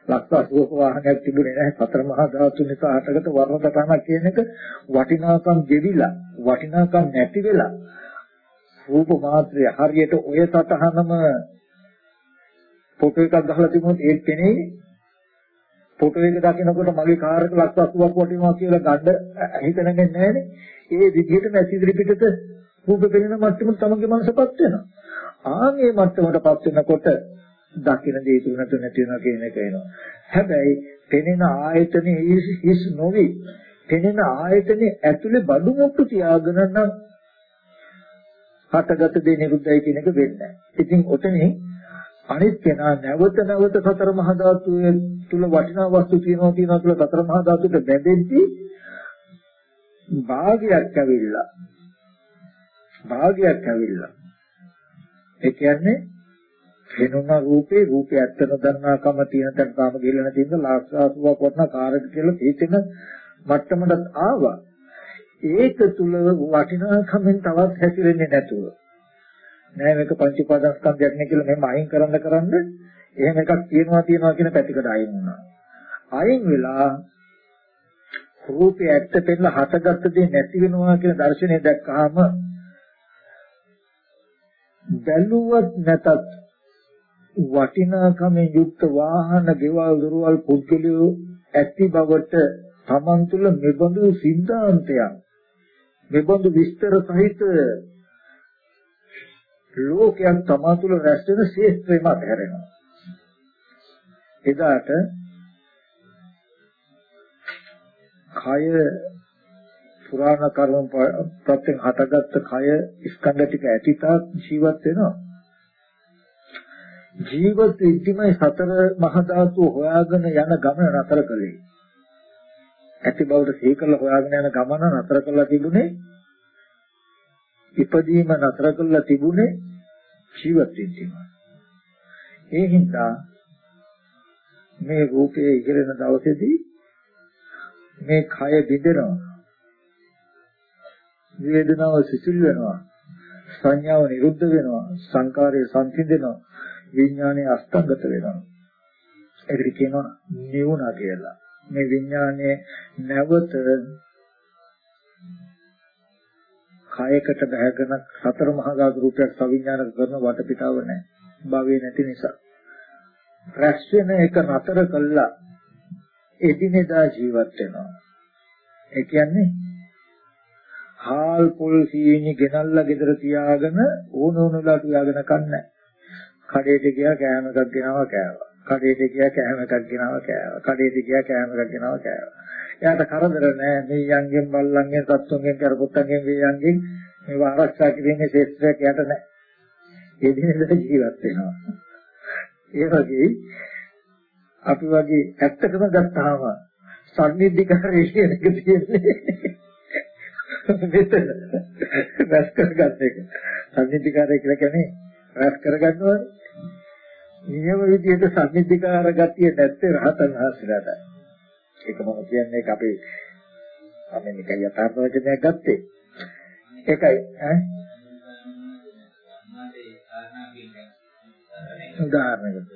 ලක්ෂ 80ක වාහනයක් තිබුණේ නැහැ. සතර මහා ධාතු නිසා හටගත වර්ණ සටහනක් කියන එක වටිනාකම් ගෙවිලා වටිනාකම් නැති වෙලා රූප මාත්‍රය හරියට ඔය සටහනම ෆොටෝ එකක් ගහලා තිබුණොත් ඒත් පෙනේ. ෆොටෝ එක දකිනකොට මගේ කාර් එක ලක්ෂ 80ක් වටිනවා කියලා ගන්න හිතනන්නේ නැහැනේ ඒ විදිහට නැති ඉදිරි පිටට රූප පෙනෙන මට්ටම තමගේ මනසපත් වෙනවා. ආන්ගේ මට්ටමටපත් වෙනකොට දකින දේ තුනට නැති වෙනවා කියන එක එනවා. හැබැයි පෙනෙන ආයතනේ හිස් නොවි. පෙනෙන ආයතනේ ඇතුලේ බඩු මුට්ටු තියාගෙන නම් හටගත දේ නිරුද්ධයි කියන එක වෙන්නේ නැහැ. ඉතින් ඔතනින් අනිත් කෙනා නැවත නැවත සතර මහා ධාතුවේ තුල වටිනා වස්තු තියෙනවා තියෙනවා කියලා සතර මහා ධාතුවට බැඳෙද්දී භාගයක් ඇවිල්ලා භාගයක් ඇවිල්ලා. ඒ කියන්නේ වෙනුන රූපේ රූපය ඇත්ත නොදන්නාකම තියෙන තැන තාම ගෙලන තියෙන ලාක්ෂාසුවක් වටන කාර්යක කියලා තේතෙන මට්ටමකට ආවා. ඒක තුල වටිනාකමෙන් තවත් හැසිරෙන්නේ නැතුව. නෑ මේක පංච උපාදානස්කන්ධයක් නේ කියලා මෙහෙම අයින් කරන්න කරන්න එහෙම එකක් තියෙනවා තියෙනවා කියන පැතිකඩ අයින් වුණා. අයින් වෙලා රූපය ඇත්ත පෙන්න හටගත්ත දේ නැති වෙනවා කියන දර්ශනය දැක්කහම බැලුවත් නැතත් වටිනාකමෙන් යුක්ත වාහන, ගෙවල්, දොරවල්, පුද්ගලයෝ ඇති බවට තමන් තුළ මෙබඳු සිද්ධාන්තයක් මෙබඳු විස්තර සහිත ලෝකයක් තමා තුළ රැස් වෙන ශේෂ්ත්‍රයම අතහැරෙනවා. එදාට කය පුරාණ කර්ම ප්‍රත්‍යයෙන් හටගත්ත කය ස්කන්ධ ටික ඇතිතා ජීවත් වෙනවා. ජීවත් වෙද්දිමයි සතර මහා ධාතු හොයාගෙන යන ගමන නතර කළේ. ඇති බවට සිහි කරලා හොයාගෙන යන ගමන නතර කරලා තිබුණේ ඉපදීම නතර කරලා තිබුණේ ජීවත් වෙන්න. ඒ හින්දා මේ රූපයේ ඉගෙනන දවසේදී මේ කය බිඳෙනවා. වේදනාව සිසිල් වෙනවා. සංඥාව නිරුද්ධ වෙනවා. සංකාරය සංසිඳෙනවා. විඥානය අස්තංගත වෙනවා. ඒකට කියනවා නිවුණා කියලා. මේ විඥානයේ නැවත කයකට බැහැගෙන සතර මහා ධාතු රූපයක් සවිඥානික කරන වටපිටාව නැහැ. භවයේ නැති නිසා. රැස් වෙන එක නතර කළා එදිනෙදා ජීවත් වෙනවා. ඒ කියන්නේ හාල් පොල් සීනි ගෙනල්ලා ගෙදර තියාගෙන ඕන ඕනලා තියාගෙන කන්නේ. කඩේට ගියා කෑම එකක් ගෙනාවා කෑවා. කඩේට ගියා කෑම එකක් ගෙනාවා කෑවා. කඩේට ගියා කෑම එකක් ගෙනාවා කෑවා. එයාට කරදර නෑ මේ යන්ගෙන් බල්ලන්ගෙන් සත්තුන්ගෙන් කරපොත්තන්ගෙන් වේයන්ගෙන් මේව ආරක්ෂා කිරීමේ ශේත්‍රයක් යට නෑ. ඒ දිනෙක ජීවත් වෙනවා. ඒ වගේ අපි වගේ ඇත්තටම ගත්තාම සම්නිධිකාරී කියන එක තියෙන්නේ මෙතන රැස් කරගන්න එක. සම්නිධිකාරය කියලා කියන්නේ රැස් කරගන්නවා නියම විදිහට සම්නිධිකාර ගතිය නැත්තේ රහතන් වහන්සේලාට. ඒක මම කියන්නේ ඒක අපේ මම මේක යථාර්ථ වචනයක් ගත්තේ. ඒකයි ඈ උදාහරණයක්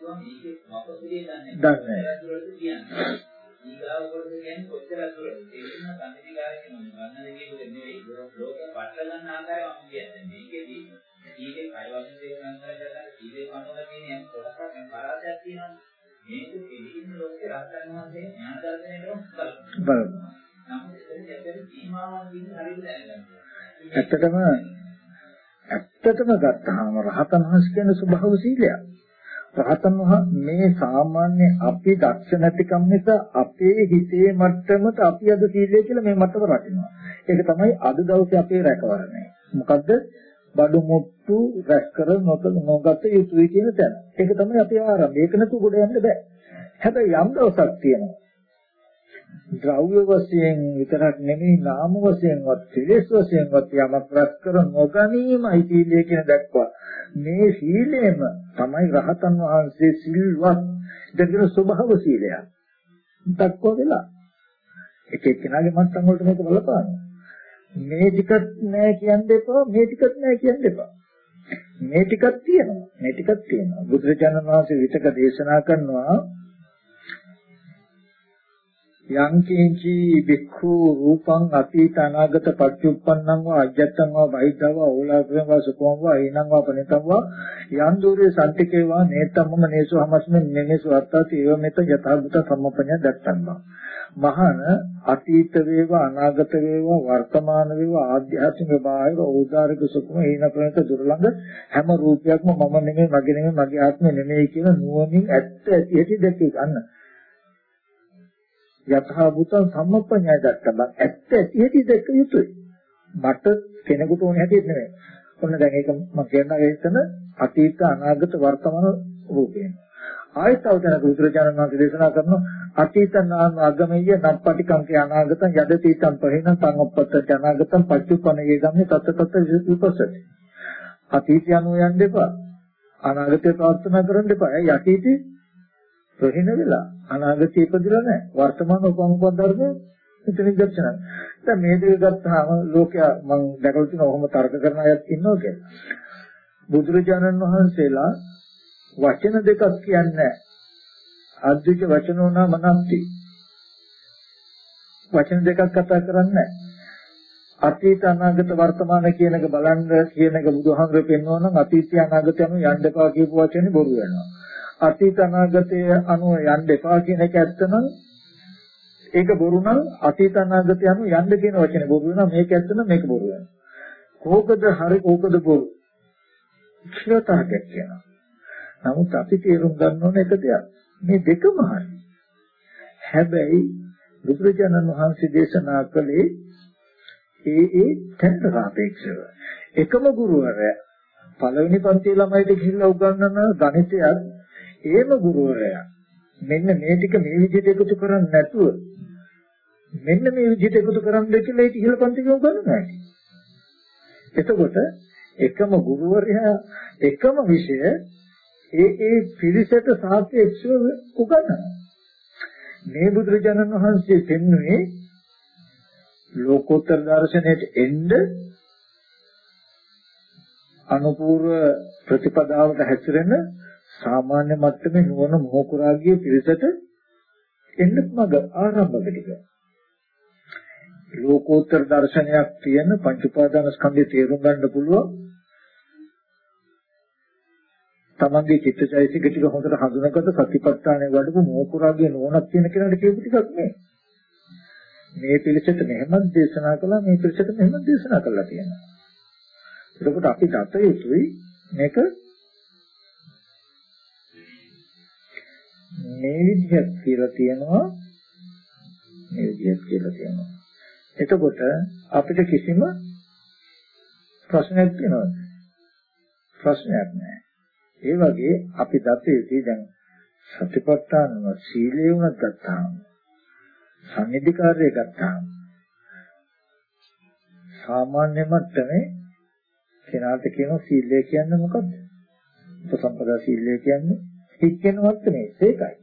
ගමන් මේකේ මොකදේ දන්නේ දන්නේ ඊගාව කොට කියන්නේ කොච්චර දුරද ඒ වෙන සම්පතිකාරකෙම ගන්න දෙකේ නෙවෙයි ලෝකේ පටල ගන්න ආකාරය මම කියන්නේ මේකෙදී ඊගේ කය වශයෙන් දේශනා කරලා ඊගේ කනවල කියන්නේ කොටසක් දැන් පරාසයක් තියෙනවා මේක පිළිගින්න ලෝකේ රහතන් වහන්සේ ඥාන දර්ශනයට බලන්න. නමුත් ඒක ඇත්තට සීමාවන් විදිහට හරියට දැනගන්න. ඇත්තටම ඇත්තටම ගත්තාම රහතන් වහන්සේ කියන ස්වභාව සීලයක්. රහතන් වහන්සේ මේ සාමාන්‍ය අපි දක්ෂ නැතිකම නිසා අපේ හිතේ මට්ටමට අපි අද සීලය කියලා මේ මට්ටම රකින්නවා. ඒක තමයි අද දවසේ අපේ රැකවරණය. මොකද්ද? බඩු මුට්ටු රැස් කර නොගත යුතුයි කියන තැන. ඒක තමයි අපේ ආරම්භය. ඒක නැතුව ගොඩ යන්න බෑ. හැබැයි යම් දවසක් තියෙනවා. ද්‍රව්‍ය වශයෙන් විතරක් නෙමෙයි නාම වශයෙන්වත් කෙලෙස් වශයෙන්වත් යමක් රැස් කර නොගැනීමයි සීලය කියන දක්වා. මේ සීලයම තමයි රහතන් වහන්සේ සිල්වත් දෙවියන් ස්වභාව සීලය. දක්වා වෙලා. එක එක්කෙනාගේ මත්තන් වලට මේක බලපානවා. මේ ටිකක් නෑ කියන්න එපා මේ ටිකක් නෑ කියන්න එපා. මේ ටිකක් තියෙනවා. මේ ටිකක් තියෙනවා. බුදුරජාණන් වහන්සේ විතක දේශනා කරනවා යං කිංචි බික්ඛු රූපං අතීත අනාගත පච්චුප්පන්නං වා අජත්තං වා වෛද්දව ඕලාපරං වා සුඛං වා ඊනං වා පනිතං වා යං දුරේ සම්තිකේ වා නේතම්ම නේසු හමස්මෙන් නෙමෙසු අත්තාති ඒව මෙත යථාභූත සම්මපඤ්ඤ දත්තම්මා මහාන අතීත වේවා අනාගත වේවා වර්තමාන වේවා ආධ්‍යාත්මික බාහිර ඕදාරික සුඛම හේන ප්‍රණත දුර්ලංග හැම රූපයක්ම මම නෙමෙයි මගේ නෙමෙයි මගේ ආත්මෙ නෙමෙයි කියන නුවණින් ඇත්ත ඇති ඇති දැක ගන්න. යථා භූත සම්මප්පඤ්ඤය දක්කම ඇත්ත ඇති ඇති දැක යුතුයි. මට කෙනෙකුට ඕනේ හැටියට නෙමෙයි. ඔන්න දැන් ඒක මම කියනවා එතන අතීත අනාගත වර්තමාන රූපේ. ආයතව තැනක බුදුරජාණන් වහන්සේ දේශනා කරන අතීතං ආගමෙය්‍ය නප්පටිකංකේ අනාගතං යදතීතං පහින සංඋප්පත්ත අනාගතං පච්චුප්පනේ ගම්මේ තත් තත් විපස්සති අතීතය අනුව යන්න එපා අනාගතය ප්‍රාර්ථනා කරන්න එපා ඒ යටීටි ප්‍රහින වෙලා අනාගතය ඉපදිලා නැහැ වර්තමාන උපමුප ධර්ම මෙතන දර්ශන දැන් මේ දේ ගත්තාම ලෝකයා මම දැකලා තියෙන ඔහොම තර්ක කරන අයත් ඉන්නවා කියලා. බුදුරජාණන් වහන්සේලා වචන දෙකක් කියන්නේ අද්විත වචනෝ නා මනන්ති. වචන දෙකක් කතා කරන්නේ අතීත අනාගත වර්තමාන කියන එක බලන්න කියන එක බුදුහාමුදුරුවෝ පෙන්වනවා නම් අතීතය අනාගතය අනුව යන්න එපා කියපු වචනේ බොරු වෙනවා. අතීත අනාගතය අනුව යන්න එපා කියන එක ඇත්ත නම් ඒක බොරු නම් අතීත අනාගතය අනුව යන්න කියන වචනේ බොරු වෙනවා මේක ඇත්ත නම් මේක බොරු වෙනවා කෝකද හරි කෝකද බොරු කියලා තාගයක් කියනවා නමුත් අපි තේරුම් ගන්න ඕන එක දෙයක්. මේ දෙකම හරි. හැබැයි බුදුරජාණන් වහන්සේ දේශනා කළේ ඒ ඒ තැනට සාපේක්ෂව. එකම ගුරුවරයා පළවෙනි පන්ති ළමයිට ගිහිල්ලා උගන්වන ගණිතයත් ඒම ගුරුවරයා මෙන්න මේ ටික මේ විදිහට එකතු කරන්නේ නැතුව මෙන්න මේ විදිහට එකතු කරන්න කියලා ඒක ඉහළ පන්තික උගන්වනවා. එතකොට එකම ගුරුවරයා එකම විෂය ඒ ඒ පිරිසට සාපේක්ෂව උගන්වනවා. මේ බුදුරජාණන් වහන්සේ පෙන්වුවේ ලෝකෝත්තර දර්ශනයට එන්න අනුපූර්ව ප්‍රතිපදාවට හැසිරෙන සාමාන්‍ය මට්ටමේ නුවණ මොහොකුරාගිය පිරිසට එන්න මඟ ආරම්භක ටික. ලෝකෝත්තර දර්ශනයක් තියෙන පංච උපාදාන ස්කන්ධය තේරුම් ගන්න පුළුවන් තමන්ගේ චිත්තචෛතසික ටික හොඳට හඳුනගත්ත සතිපට්ඨානය වඩපු මෝකුරාගේ නෝනක් තියෙන කෙනාට කියපු ටිකක් නේ. මේ පිළිසෙට මෙහෙමත් දේශනා කළා මේ පිළිසෙට මෙහෙමත් දේශනා කළා කියනවා. එතකොට අපි දත යුතුයි මේක මේ විදිහට කියලා තියෙනවා මේ විදිහට කියලා තියෙනවා. එතකොට අපිට කිසිම ප්‍රශ්නයක් තියෙනවද? ප්‍රශ්නයක් නැහැ. ඒ වගේ අපි දත යුතුයි දැන් සතිපට්ඨාන සීලය උනත් ගත්තාම සම්නිධිකාරය ගත්තාම සාමාන්‍ය මට්ටමේ කෙනාට කියන සීලය කියන්නේ මොකද්ද? උපසම්පදා සීලය කියන්නේ හික්කෙන මට්ටමේ ඒකයි.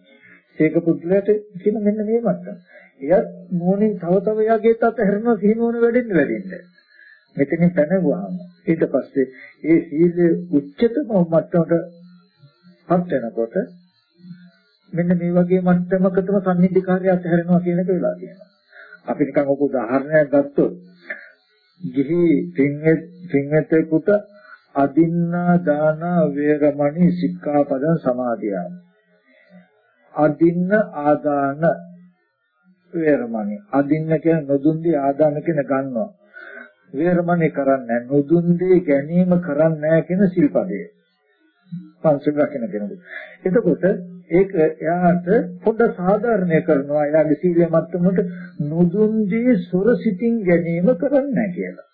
ඒක පුදුලට කියන මෙන්න මේ මට්ටම. එයත් මොනින් තව තව යාගේ තත් හැරෙනවා සීනෝන වැඩෙන්න වැඩෙන්න. මෙතනින් පැනගුවාම ඊට පස්සේ ඒ සීලයේ උච්චතම මට්ටමට පත් වෙනකොට මෙන්න මේ වගේ මට්ටමකටම සම්නිධිකාරය අතහැරෙනවා කියන එක වෙලා තියෙනවා. අපි නිකන් ඔක උදාහරණයක් ගත්තොත් ගිහි පින්වෙත් පින්වෙතෙකුට අදින්නා දාන වේරමණී සික්ඛාපදං සමාදියා. අදින්න ආදාන වේරමණී. අදින්න කියන නොදුන්දී ආදාන කියන ගන්නවා. වේරමණී කරන්නේ නොදුන්දී ගැනීම කරන්නේ කියන සිල්පදය. පංචක රකින්න කෙනෙකුට. එතකොට ඒක එයාට පොඩ සාධාරණය කරනවා එයාගේ සීලය මට්ටමට නුදුන්දී සොරසිතින් ගැනීම කරන්නේ කියලා.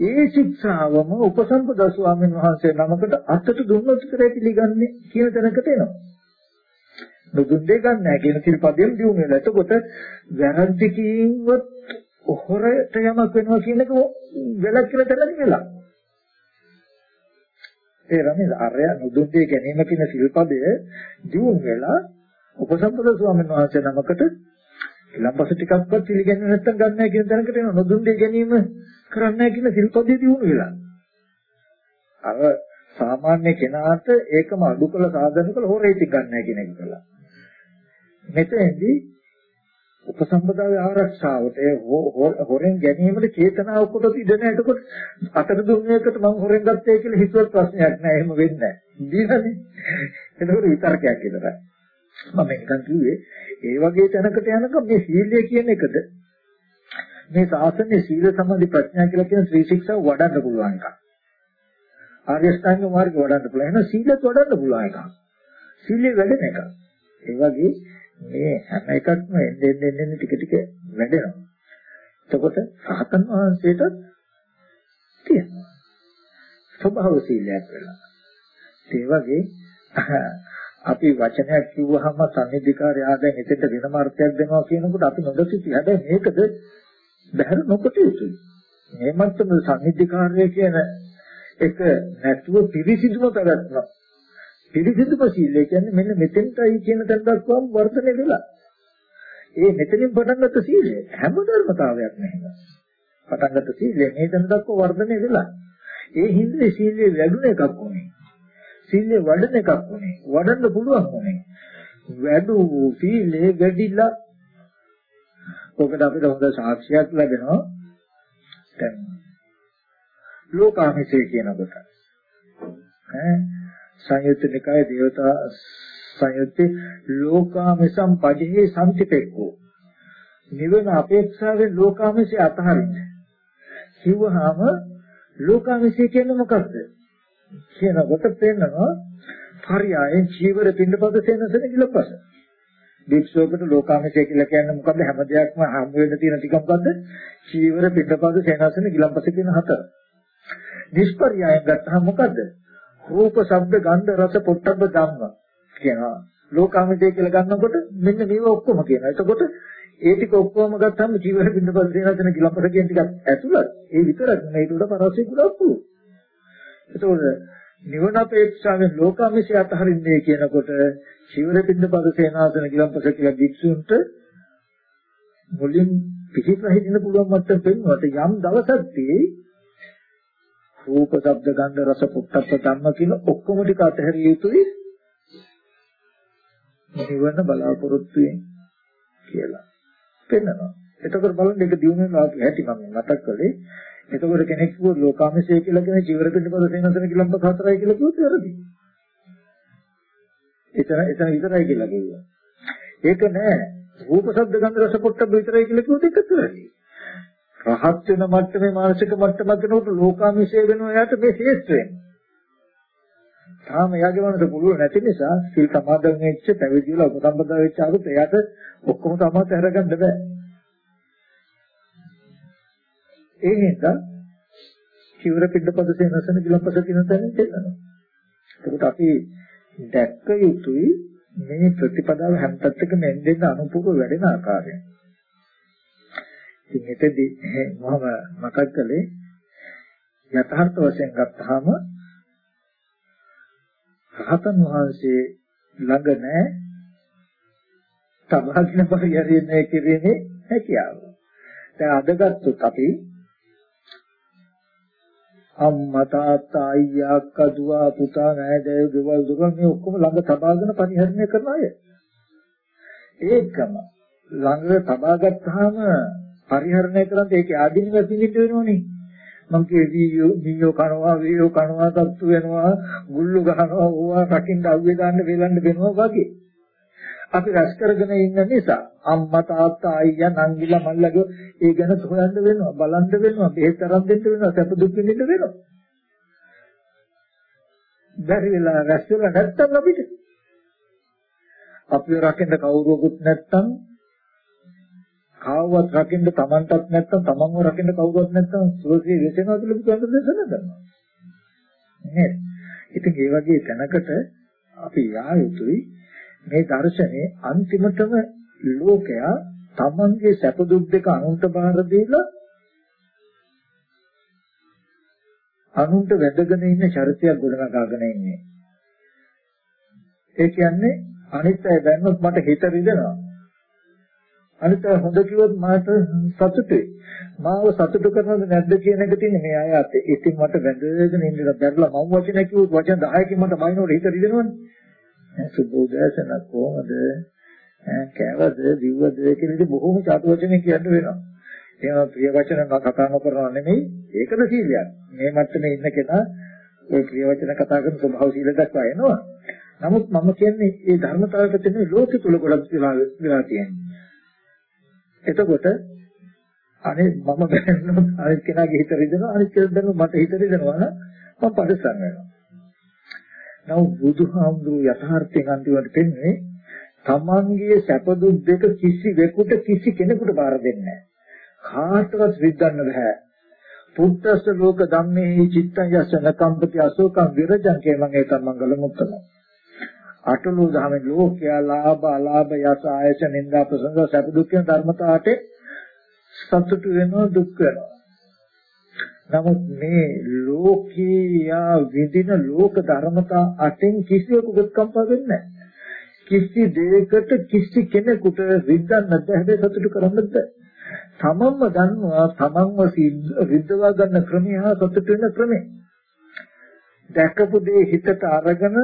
ඒ ශික්ෂාවම උපසම්පදා ස්වාමීන් වහන්සේ නමකට අතට දුන්නොත් විතරයි පිළිගන්නේ කියන තැනකට එනවා. නුදුන් දෙ ගන්න නැහැ කියන සිල්පදයෙන් දියුණු වෙනවා. එතකොට වැරද්ද කීමවත් හොරට යමක් වෙනවා කියන එක වැලක් කියලා තැනක වෙලා. ඒ රමේ අරය නුදුන් දෙ ගැනීම කියන සිල්පදය දියුණු වෙලා උපසම්පදා ස්වාමීන් වහන්සේ නමකට ඊළඟපස ටිකක්වත් පිළිගන්නේ නැත්නම් ගන්න නැහැ කියන තැනකට එනවා. නොදුන් දෙ ගැනීම කරන්නේ නැහැ කියන සිල්පදේ දිනු වෙලා. අර සාමාන්‍ය කෙනාට ඒකම අඩු කළ සාධන කළ හොරේටි ගන්න නැහැ කියන එක කළා. මෙතෙන්දී උපසම්පදාවේ ආරක්ෂාවට ඒ හොරෙන් ගැනීමට චේතනාව කොට ඉඳ නැහැ. එතකොට අතට දුන්නේ එකට මම හොරෙන් ගත්තේ කියලා හිතුවත් ප්‍රශ්නයක් නැහැ. එහෙම වෙන්නේ නැහැ. දීලානේ. එතකොට විතර්කයක් විතරයි. මම නිකන් කිව්වේ ඒ වගේ තැනකට යනකම් මේ සීලය කියන එකද මේ සාසනයේ සීල සමාධි ප්‍රඥා කියලා කියන ත්‍රි ශික්ෂා වඩන්න පුළුවන් එකක්. ආර්ය ශ්‍රාංග මාර්ගය වඩන්න පුළුවන්. එහෙනම් සීලත් වඩන්න පුළුවන් එකක්. සීලය වැඩෙන එකක්. ඒ වගේ මේ හැම එකක්ම එන්න එන්න එන්න ටික ටික වැඩෙනවා. එතකොට සහතන් වහන්සේට තියෙනවා. ස්වභාව සීලයක් වෙලා. ඒ වගේ අපි වචනයක් කිව්වහම සම්නිධිකාරය ආදැන් එතෙන්ට වෙනම අර්ථයක් දෙනවා කියනකොට අපි නොදසිතී. හැබැයි මේකද බහැර නොකොට යුතුයි. මේ මත්තම සම්නිධිකාරය කියන එක නැතුව පිරිසිදුම පැවැත්ම. පිරිසිදුම සීලය කියන්නේ මෙන්න මෙතෙන්ටයි කියන තැන දක්වාම වර්ධනය වෙලා. ඒ මෙතනින් පටන් ගත්ත සීලය හැම ධර්මතාවයක් නෙමෙයි. පටන් ගත්ත සීලය මේ තැන දක්වා වර්ධනය වෙලා. ඒ හින්දේ සීලය වැඩුණ එකක් වුණේ. සීලය වඩන එකක් වුණේ. වඩන්න පුළුවන් වුණේ. වැඩු සීලේ වැඩිලා ඔකට අපිට හොඳ සාක්ෂියක් ලැබෙනවා. දැන් ලෝකාමිෂය කියනකොට ඈ සංයුත්ත නිකායේ දේවතා සංයුත්තේ ලෝකාමිසම් පජේ සම්තිපෙක්කෝ නිවන අපේක්ෂාවෙන් ලෝකාමිෂය අතහරින්න කිව්වහම ලෝකාමිෂය කියන්නේ මොකක්ද කියනකොට පේනවා පරියායෙන් චීවර පින්නපද සෙනසන කිලපස. භික්ෂුවකට ලෝකාමිෂය කියලා කියන්නේ මොකද්ද හැම දෙයක්ම හම් වෙන්න තියෙන ටික මොකද්ද? චීවර පින්නපද සෙනසන කිලපස කියන හතර. නිෂ්පර්යායෙන් ගත්තහම මොකද්ද? රූප, ශබ්ද, ගන්ධ, රස, පොට්ටබ්බ ධම්ම කියනවා. ලෝකාමිෂය කියලා ගන්නකොට මෙන්න මේව ඔක්කොම කියනවා. එතකොට ඒ ටික ඔක්කොම ගත්තම චීවර පින්නපද සෙනසන කිලපස කියන ටිකක් ඇතුළත් ඒ විතරක් නෙවෙයි ඒකට පරසෙ ගොඩක් පුළුවන්. එතකොට නිවන අපේක්ෂාවෙන් ලෝකාමිෂය අතහරින්නේ කියනකොට ශිවර පින්නපද සේනාසන ගිලම්පස කියලා භික්ෂුන්ට මුලින් පිහිටලා හිටින්න පුළුවන් මට්ටම පෙන්වුවට යම් දවසක්දී රූප, ශබ්ද, ගන්ධ, රස, පුට්ටප්ප ධම්ම කියන ඔක්කොම ටික අතහැරිය යුතුයි නිවන බලාපොරොත්තු වෙන කියලා පෙන්වනවා. එතකොට බලන්න ඒක දිනුනේ හැටි මම මතක් කළේ එතකොට කෙනෙක් කිව්වොත් ලෝකාමිෂය කියලා කියන චීවර පිටපද සේනසන කිලම්බ හතරයි කියලා කිව්වොත් වැරදි. එතන එතන විතරයි කියලා කිව්වා. ඒක නෑ. රූප ශබ්ද ගන්ධ රස පොට්ටබ්බ විතරයි කියලා කිව්වොත් ඒකත් වැරදි. රහත් වෙන මට්ටමේ මානසික මට්ටමක් වෙනකොට ලෝකාමිෂය වෙනවා එයාට මේ ශේෂ්ත්‍රයෙන්. තාම එයාගේ මනස පුළුවන් නැති නිසා සිල් සමාදන් වෙච්ච පැවිදි වෙලා උපසම්පදා වෙච්ච අරුත් එයාට ඔක්කොම තමත් අරගන්න බෑ. ඒ නිසා චිවර පිටපද සේනසන ගිලම්පස කියන තැන තේරෙනවා. ඒකට අපි දැක්ක යුතුයි මේ ප්‍රතිපදාව හැම පැත්තකම එන්නෙන් අනුපූර්ව වැඩෙන ආකාරය. ඉතින් එතෙදි මම මතක් කළේ යථාර්ථ වශයෙන් ගත්තාම රහතන් වහන්සේ ළඟ නැහැ තබාගෙන පරිහරණය කිරීමේ හැකියාව. දැන් අද ගත්තොත් අපි අම්මා තාත්තා අයියා අක්කා දුව පුතා නෑදෑයෝ ගෙවල් දොරවල් මේ ඔක්කොම ළඟ තබාගෙන පරිහරණය කරන අය. ඒකම ළඟ තබා ගත්තාම පරිහරණය කරන්නේ ඒකේ ආධිනික පිළිට වෙනවනේ මං කියේ වීයෝ වීයෝ කනවා වීයෝ කනවා තත්තු වෙනවා ගුල්ලු ගහනවා ඕවා රකින්න අවුවේ දාන්න වේලන්න වෙනවා වගේ අපි රැස් කරගෙන ඉන්න නිසා අම්මා තාත්තා අයියා නංගිලා මල්ලගේ ඒ ගැන හොයන්න වෙනවා බලන්න වෙනවා බෙහෙත් අරන් දෙන්න වෙනවා සැප දුක් විඳින්න වෙනවා බැරි වෙලා රැස් වෙලා නැත්තම් අපිට අපිව රකින්න කවුරුවකුත් නැත්තම් කාවවත් රකින්න Tamanටත් නැත්තම් Tamanව රකින්න කවුරුවත් නැත්තම් සුවසේ වෙසෙනවා කියලා බුදුන් දේශනා කරනවා. නේද? ඉතින් ඒ වගේ තැනකට අපි යා යුතුයි මේ දර්ශනේ අන්තිමටම ලෝකයා Tamanගේ සැප දුක් දෙක අනුන්ට බාර දීලා අනුන්ට වැදගෙන ඉන්න චරිතයක් ගොඩනගාගෙන ඉන්නේ. ඒ කියන්නේ අනිත් අය දැන්නොත් මට හිත රිදෙනවා. අනිත් අය හොඳ කිව්වොත් මට සතුටුයි. මාව සතුටු කරනවද නැද්ද කියන එක තියෙන්නේ මේ අය අතේ. ඉතින් මට වැඳගෙන ඉන්න බැරිලා මම වචන කිව්වොත් වචන 10කින් මට බයිනෝට හිත රිදෙනවනේ. සුබෝදයසන කොහමද? කෑවද, දිව්වද කියන ඉතින් බොහොම චාතු වචනේ කියන්න වෙනවා. ඒවා ප්‍රිය වචන කතා නොකරනවා නෙමෙයි ඒකද සීලයක්. මේ මට්ටමේ ඉන්න කෙනා ওই ප්‍රිය වචන කතා කරන ස්වභාව සීල දක්වා එනවා. නමුත් මම කියන්නේ මේ ධර්මතාවයට තියෙන ලෝක තුල ගොඩක් වෙලා තියෙනවා. එතකොට අනේ මම බැලුනොත් අනිත් කෙනාගේ හිත රිදෙනවා අනිත් කෙනා දැන් මට හිත රිදෙනවා නම් මම පරිස්සම් වෙනවා. නමුත් බුදුහාමුදුරු යථාර්ථයෙන් අන්තිමට පෙන්නේ තමන්ගේ සැප දුක් දෙක කිසි වෙකුට කිසි කෙනෙකුට බාර දෙන්නේ නැහැ. කාටවත් රිද්දන්න බෑ. පුත්තස්ස ලෝක ධම්මේ චිත්තං යසන කම්පති අශෝකං විරජං කේමං ඒතම් මංගල මුත්තම. අටලෝ ධම ලෝකයා ලාභ අලාභ යස ආයස නින්දා ප්‍රසංග සැප දුක් කියන ධර්මතාවට සතුටු වෙනවා දුක් වෙනවා. නමුත් මේ ලෝකීයා විදින ලෝක ධර්මතා අටෙන් කිසිවෙකුට කම්පා වෙන්නේ නැහැ. කිසි දෙයකට කිසි කෙනෙකුට රිද්දන්න බැහැ සතුටු කරන්න බැහැ. තමන්ම දන්නවා තමන්ව රිද්දවා ගන්න ක්‍රමය හා සතුට වෙන ක්‍රමය. දැකපු දේ හිතට අරගෙන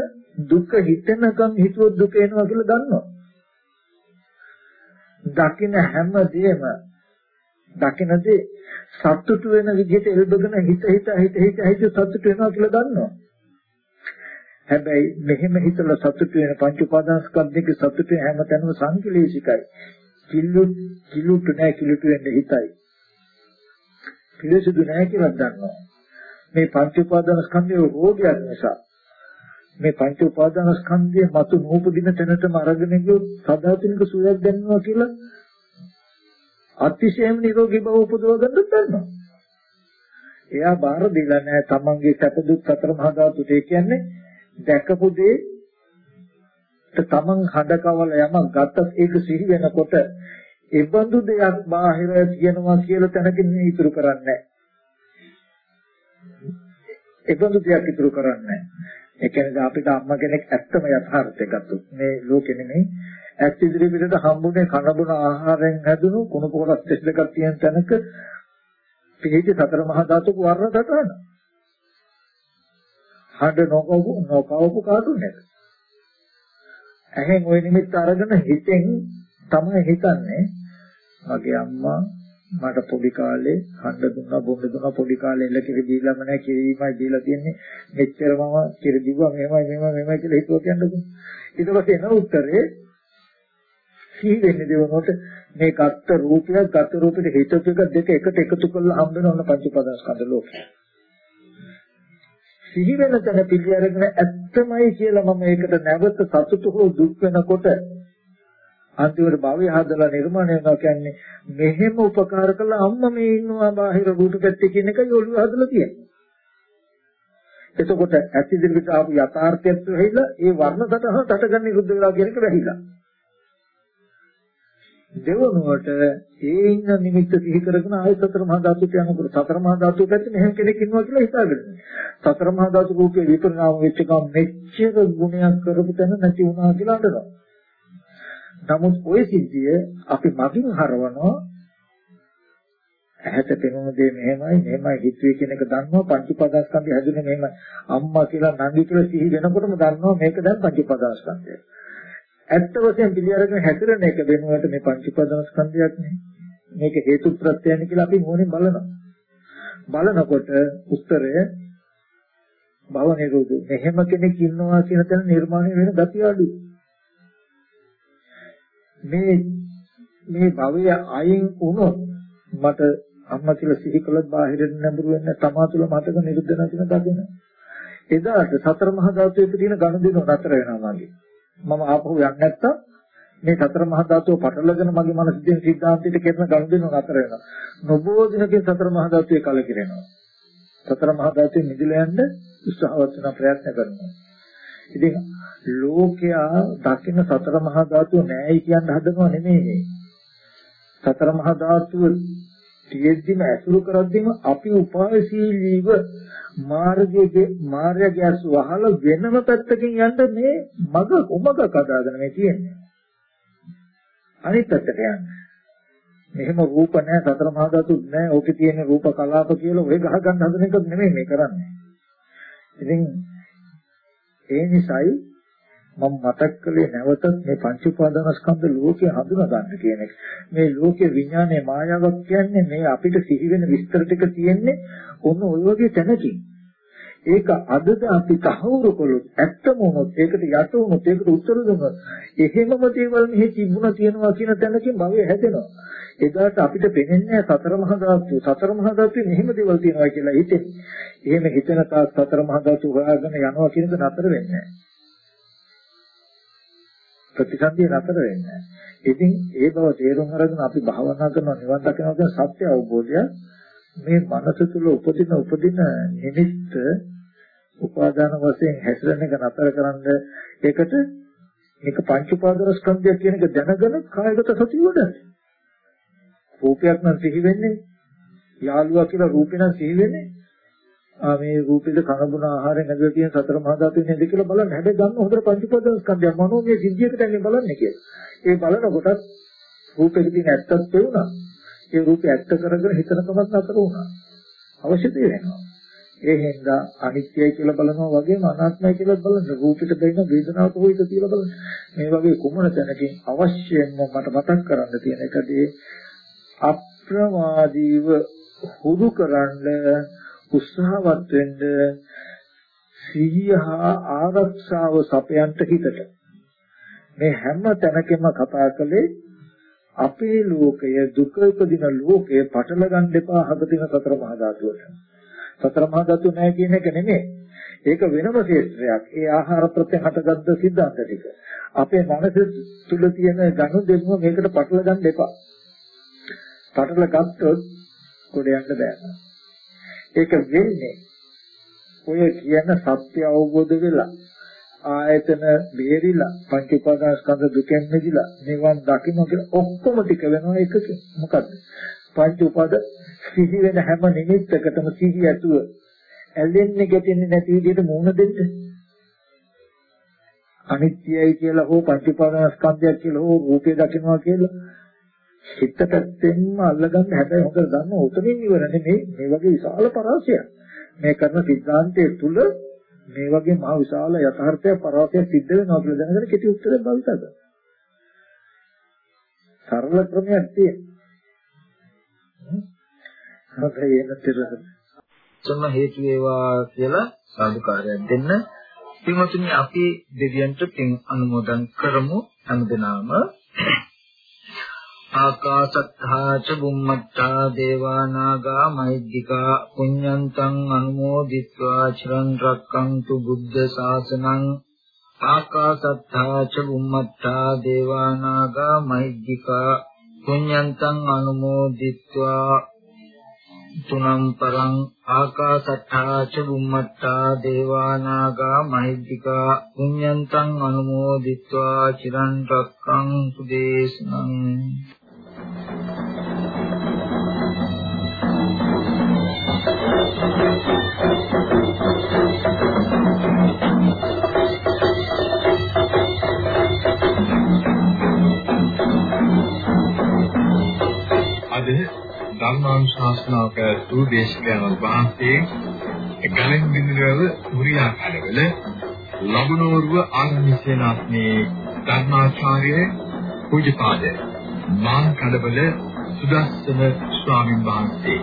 දුක හිතෙනකන් හිතුවොත් දුක එනවා කියලා දන්නවා. දකින හැම දෙයක්ම දකිනදී සතුට වෙන විදිහට එල්බගෙන හිත හිත හිත හිත හිත සතුට වෙනවා කියලා දන්නවා. හැබැයි මෙහෙම හිතලා සතුට වෙන පංච උපාදානස්කන්ධයේ සතුට හැමතැනම සංකලේශිකයි. කිලුත් කිලුට නැහැ කිලුට වෙන්න හිතයි. පිළිසුදු නැහැ කියලා දන්නවා. මේ පංච උපාදාන ස්කන්ධයේ රෝගයක් නිසා මේ පංච උපාදාන ස්කන්ධය මතු නූපදින තැනටම අරගෙන ගියොත් සදාතනික සුවයක් දැනෙනවා කියලා අතිශයම නිරෝගී බව උපදව ගන්න බැන්නා. එයා බාර දෙලා නැහැ තමන්ගේ සැප දුක් අතර මහා ධාතුට. ඒ කියන්නේ දැකපු දේ තමන් හඩකවල යමක් ගත්තත් ඒක සිහි වෙනකොට ඒබඳු දෙයක් බාහිර තියෙනවා කියලා තැනකින් ඉතුරු කරන්නේ ඒබඳු දෙයක් ඉතුරු කරන්නේ ඒ කියන්නේ අපිට අම්මා කෙනෙක් ඇත්තම යථාර්ථය ගත්තොත් මේ ලෝකෙ නෙමෙයි ඇත්ත ඉදිරි පිටට හම්බුනේ කනබුන ආහාරයෙන් හැදුණු කුණු පොකොටස් දෙකක් තියෙන තැනක පිළිදි සතර මහා ධාතුක වර්ණ සටහන හඬ නොකවපු නොකවපු කාටුන් එක ඇහෙන් ওই නිමිත්ත අරගෙන හිතෙන් තමයි හිතන්නේ. මගේ අම්මා මට පොඩි කාලේ හඬ දුන්නා බොන්න දුන්නා පොඩි කාලේ එළ කිරි දීලාම නැහැ කිරිමයි දීලා තියන්නේ. මෙච්චර මම කිරි දීවා මෙහෙමයි මෙහෙමයි මෙහෙමයි කියලා හිතුවා කියන්නකෝ ඊට පස්සේ එන උත්තරේ සී වෙන්නේ දෙවනොට මේ ගත්ත රූපයක් ගත්ත රූපෙට හේතු එක දෙක එකට එකතු කරලා හම්බ වෙන ඔන්න පංච පදස්කන්ධ ලෝකය සිහි වෙන තැන පිළි අරගෙන ඇත්තමයි කියලා මම ඒකට නැවත සතුටු හෝ දුක් වෙනකොට අන්තිමට භවය හදලා නිර්මාණය වෙනවා කියන්නේ මෙහෙම උපකාර කළා අම්මා මේ ඉන්නවා බාහිර රූප පැත්තේ කියන එකයි ඔළුව හදලා තියෙන්නේ. එතකොට ඇතිදිරිට ආපු යථාර්ථයත් වෙහිලා ඒ වර්ණ සටහන තටගන්න නිරුද්ධ වෙලා කියන එක වැහිලා. දෙවනුවට ඒ ඉන්න නිමිත්ත සිහි කරගෙන ආය සතර මහා ධාතු කියනකොට සතර මහා ධාතු පැත්තේ මෙහෙම කෙනෙක් ඉන්නවා කියලා හිතාගෙන. සතර මහා ධාතු රූපේ විපරිණාම වෙච්ච ගමන් මෙච්චර ගුණයක් කරපු තැන නැති වුණා කියලා අඬනවා. නමුත් ওই සිද්ධිය අපි මගින් හරවනවා. ඇහැට පෙනුන දේ මෙහෙමයි මෙහෙමයි හිතුවේ කියන එක දන්නවා. පංච පදාස්කන්ධය හැදුනේ මෙහෙමයි. අම්මා කියලා නංගි කියලා සිහි වෙනකොටම දන්නවා මේක දැන් පංච පදාස්කන්ධය ඇත්ත වශයෙන් පිළි අරගෙන හැතරෙන එක වෙනුවට මේ පංච උපාදානස්කන්ධයක් නේ. මේක හේතු ප්‍රත්‍යයන් කියලා අපි මොනින් බලනවා. බලනකොට උත්තරය භව නිරෝධ. මෙහෙම කෙනෙක් ඉන්නවා කියන තැන නිර්මාණය වෙන gati අඩුයි. මේ මේ භවය අයින් වුණොත් මට අම්මා කියලා සිහි කළත් බාහිරින් නැඹුරු වෙන්න තමා තුළ මතක නිරුද්ධ නැතින දකින. එදාට සතර මහා ධාතුවේ තියෙන ගනුදෙනු නතර වෙනවා මගේ. මම ආපහු යන්නේ නැත්තම් මේ සතර මහා ධාතුව පටලගෙන මගේ මනසින් සිද්ධාන්තයට කරන ගනුදෙනු නතර වෙනවා. නොබෝ දිනකින් සතර මහා ධාතුවේ කලකිරෙනවා. සතර මහා ධාතුවේ මිදලා යන්න උත්සාහවත් වෙන ප්‍රයත්න කරනවා. ඉතින් ලෝකයා දකින්න සතර මහා ධාතුව නෑයි කියන හදනව නෙමෙයි. සතර මහා ධාතුව තියෙද්දිම ඇසුරු කරද්දිම අපි උපායශීලීව මාර්ගයේ මාර්ගය වහල වෙනම පැත්තකින් යන්න මේ මග උමග කඩාගෙන මේ තියෙන්නේ. අනිත් පැත්තට යන්න. මෙහෙම රූප නැහැ සතර මහා ධාතු නැහැ ඕකේ තියෙන රූප කලාප කියලා ඔය ගහ ගන්න හදන එක නෙමෙයි මේ කරන්නේ. ඉතින් ඒ නිසායි මම මතක් කළේ නැවතත් මේ පංච උපාදානස්කන්ධ ලෝකේ හඳුනා ගන්න කියන එක. මේ ලෝකේ විඥානයේ මායාවක් කියන්නේ මේ අපිට සිහි වෙන විස්තර ටික තියෙන්නේ ඔන්න ওই වගේ තැනකින්. ඒක අදද අපි තහවුරු කළොත් ඇත්තම වුණොත් ඒකට යට වුණොත් ඒකට උත්තර දුන්නොත් එහෙමම දේවල් මෙහි තිබුණා කියනවා කියන තැනකින් භවය හැදෙනවා. එදාට අපිට පේන්නේ සතර මහා ධාතු සතර මහා ධාතුවේ මෙහෙම දේවල් තියෙනවා කියලා හිතෙන්නේ. එහෙම හිතන තාක් සතර මහා ධාතු හොයාගෙන යනවා කියන එක නතර වෙන්නේ නැහැ. ප්‍රතිසන්දිය නතර වෙන්නේ නැහැ. ඉතින් ඒ බව තේරුම් අරගෙන අපි භාවනා කරන නිවන් දකිනවා කියන සත්‍ය අවබෝධය මේ මනස තුල උපදින උපදින නිමිත්ත උපාදාන වශයෙන් හැසිරෙන එක නතර කරන්න ඒකට මේක පංච උපාදාන ස්කන්ධය කියන එක දැනගෙන කායගත සතිය වඩන්න. රූපයක් නම් සිහි වෙන්නේ යාළුවා කියලා රූපේ නම් සිහි වෙන්නේ ආ මේ රූපෙද කනබුන ආහාරයෙන් ඇදලා තියෙන සතර මහා ධාතු නේද කියලා බලන්න හැබැයි ගන්න හොඳට පංච උපාදාන ස්කන්ධය මනෝ මේ සිද්ධියකට එන්නේ බලන්නේ කියලා. ඒ බලනකොට රූපෙක තියෙන ඇත්තත් පෙවුණා. ඒ රූපය ඇත්ත කරගෙන හිතනකමත් අතර වුණා. අවශ්‍ය දේ වෙනවා. ඒ හින්දා අනිත්‍යයි කියලා බලනවා වගේම අනාත්මයි කියලා බලන්න රූපෙට දෙන වේදනාව කොහොමද කියලා බලන්න. මේ වගේ කුමන තැනකින් අවශ්‍යයෙන්ම මට මතක් කරන්න තියෙන එකදී අප්‍රමාදීව හුරු කරන්න උත්සාහවත් වෙන්න සිහිය හා ආරක්ෂාව සපයන්ට හිතට මේ හැම තැනකම කතා කළේ අපේ ලෝකය දුක උපදින ලෝකය පටල ගන්න එපා හදතින සතර මහා ධාතුවට. සතර මහා ධාතු නැහැ කියන එක නෙමෙයි. ඒක වෙනම ක්ෂේත්‍රයක්. ඒ ආහාර ප්‍රත්‍යයෙන් හටගත්තු සිද්ධාන්ත ටික. අපේ මනස තුල තියෙන ගණු දෙන්නුව මේකට පටල ගන්න එපා. පටල ගත්තොත් කොට යන්න බෑ. ඒක වෙන්නේ ඔය කියන සත්‍ය අවබෝධ වෙලා ආයතන බේරිලා පංච උපාදානස්කන්ධ දුකෙන් මිදිලා නිවන් දකින්න කියලා ඔක්කොම ටික වෙනවා එකකින්. මොකද්ද? පංච උපාද සිහි වෙන හැම නිමිත්තකටම සිහි ඇතුව ඇලෙන්නේ ගැටෙන්නේ නැති විදිහට මූණ දෙන්න? අනිත්‍යයි කියලා හෝ පංච උපාදානස්කන්ධයක් කියලා හෝ රූපේ දකින්නවා කියලා හිතට දෙන්න අල්ලගන්න හැබැයි හොඳට දන්න උතනින් ඉවර නෙමෙයි. මේ වගේ විශාල පරාසයක්. මේ කරන සිද්ධාන්තයේ තුල මේ වගේ මහ විශාල යථාර්ථය පරාසයක් සිද්ධ වෙනවා කියලා දැනගෙන කෙටි උත්තරයක් භාවිත කරනවා සරල ක්‍රමයක් තියෙනවා. හරි එනතර සම්ම හේතු වේවා කියලා සාදුකාරයක් දෙන්න. පින්වතුනි අපි දෙවියන්ට පින් අනුමෝදන් කරමු හැමදෙනාම. ආකාසත්තා ච බුම්මත්තා දේවානාගා මහිද්దికා පුඤ්ඤන්තං අනුමෝදිත්වා චිරන් රැක්කන්තු බුද්ධ ශාසනං ආකාසත්තා ච බුම්මත්තා දේවානාගා මහිද්దికා පුඤ්ඤන්තං අනුමෝදිත්වා තුනම් පරං ආකාසත්තා ච බුම්මත්තා දේවානාගා මහිද්దికා පුඤ්ඤන්තං අනුමෝදිත්වා චිරන් රැක්කන්තු දේශනං අද ධර්මානුශාසනාව පැවැත්වූ දේශකයන්න් වහන්සේ ගලෙන් බිඳුරව මුරියා කඩවල ලබනෝරුව ආරණ්‍ය සේනාසනේ ධර්මාචාර්ය පූජ්‍යපාද මාන් කඩවල සුදස්සන ස්වාමින් වහන්සේ.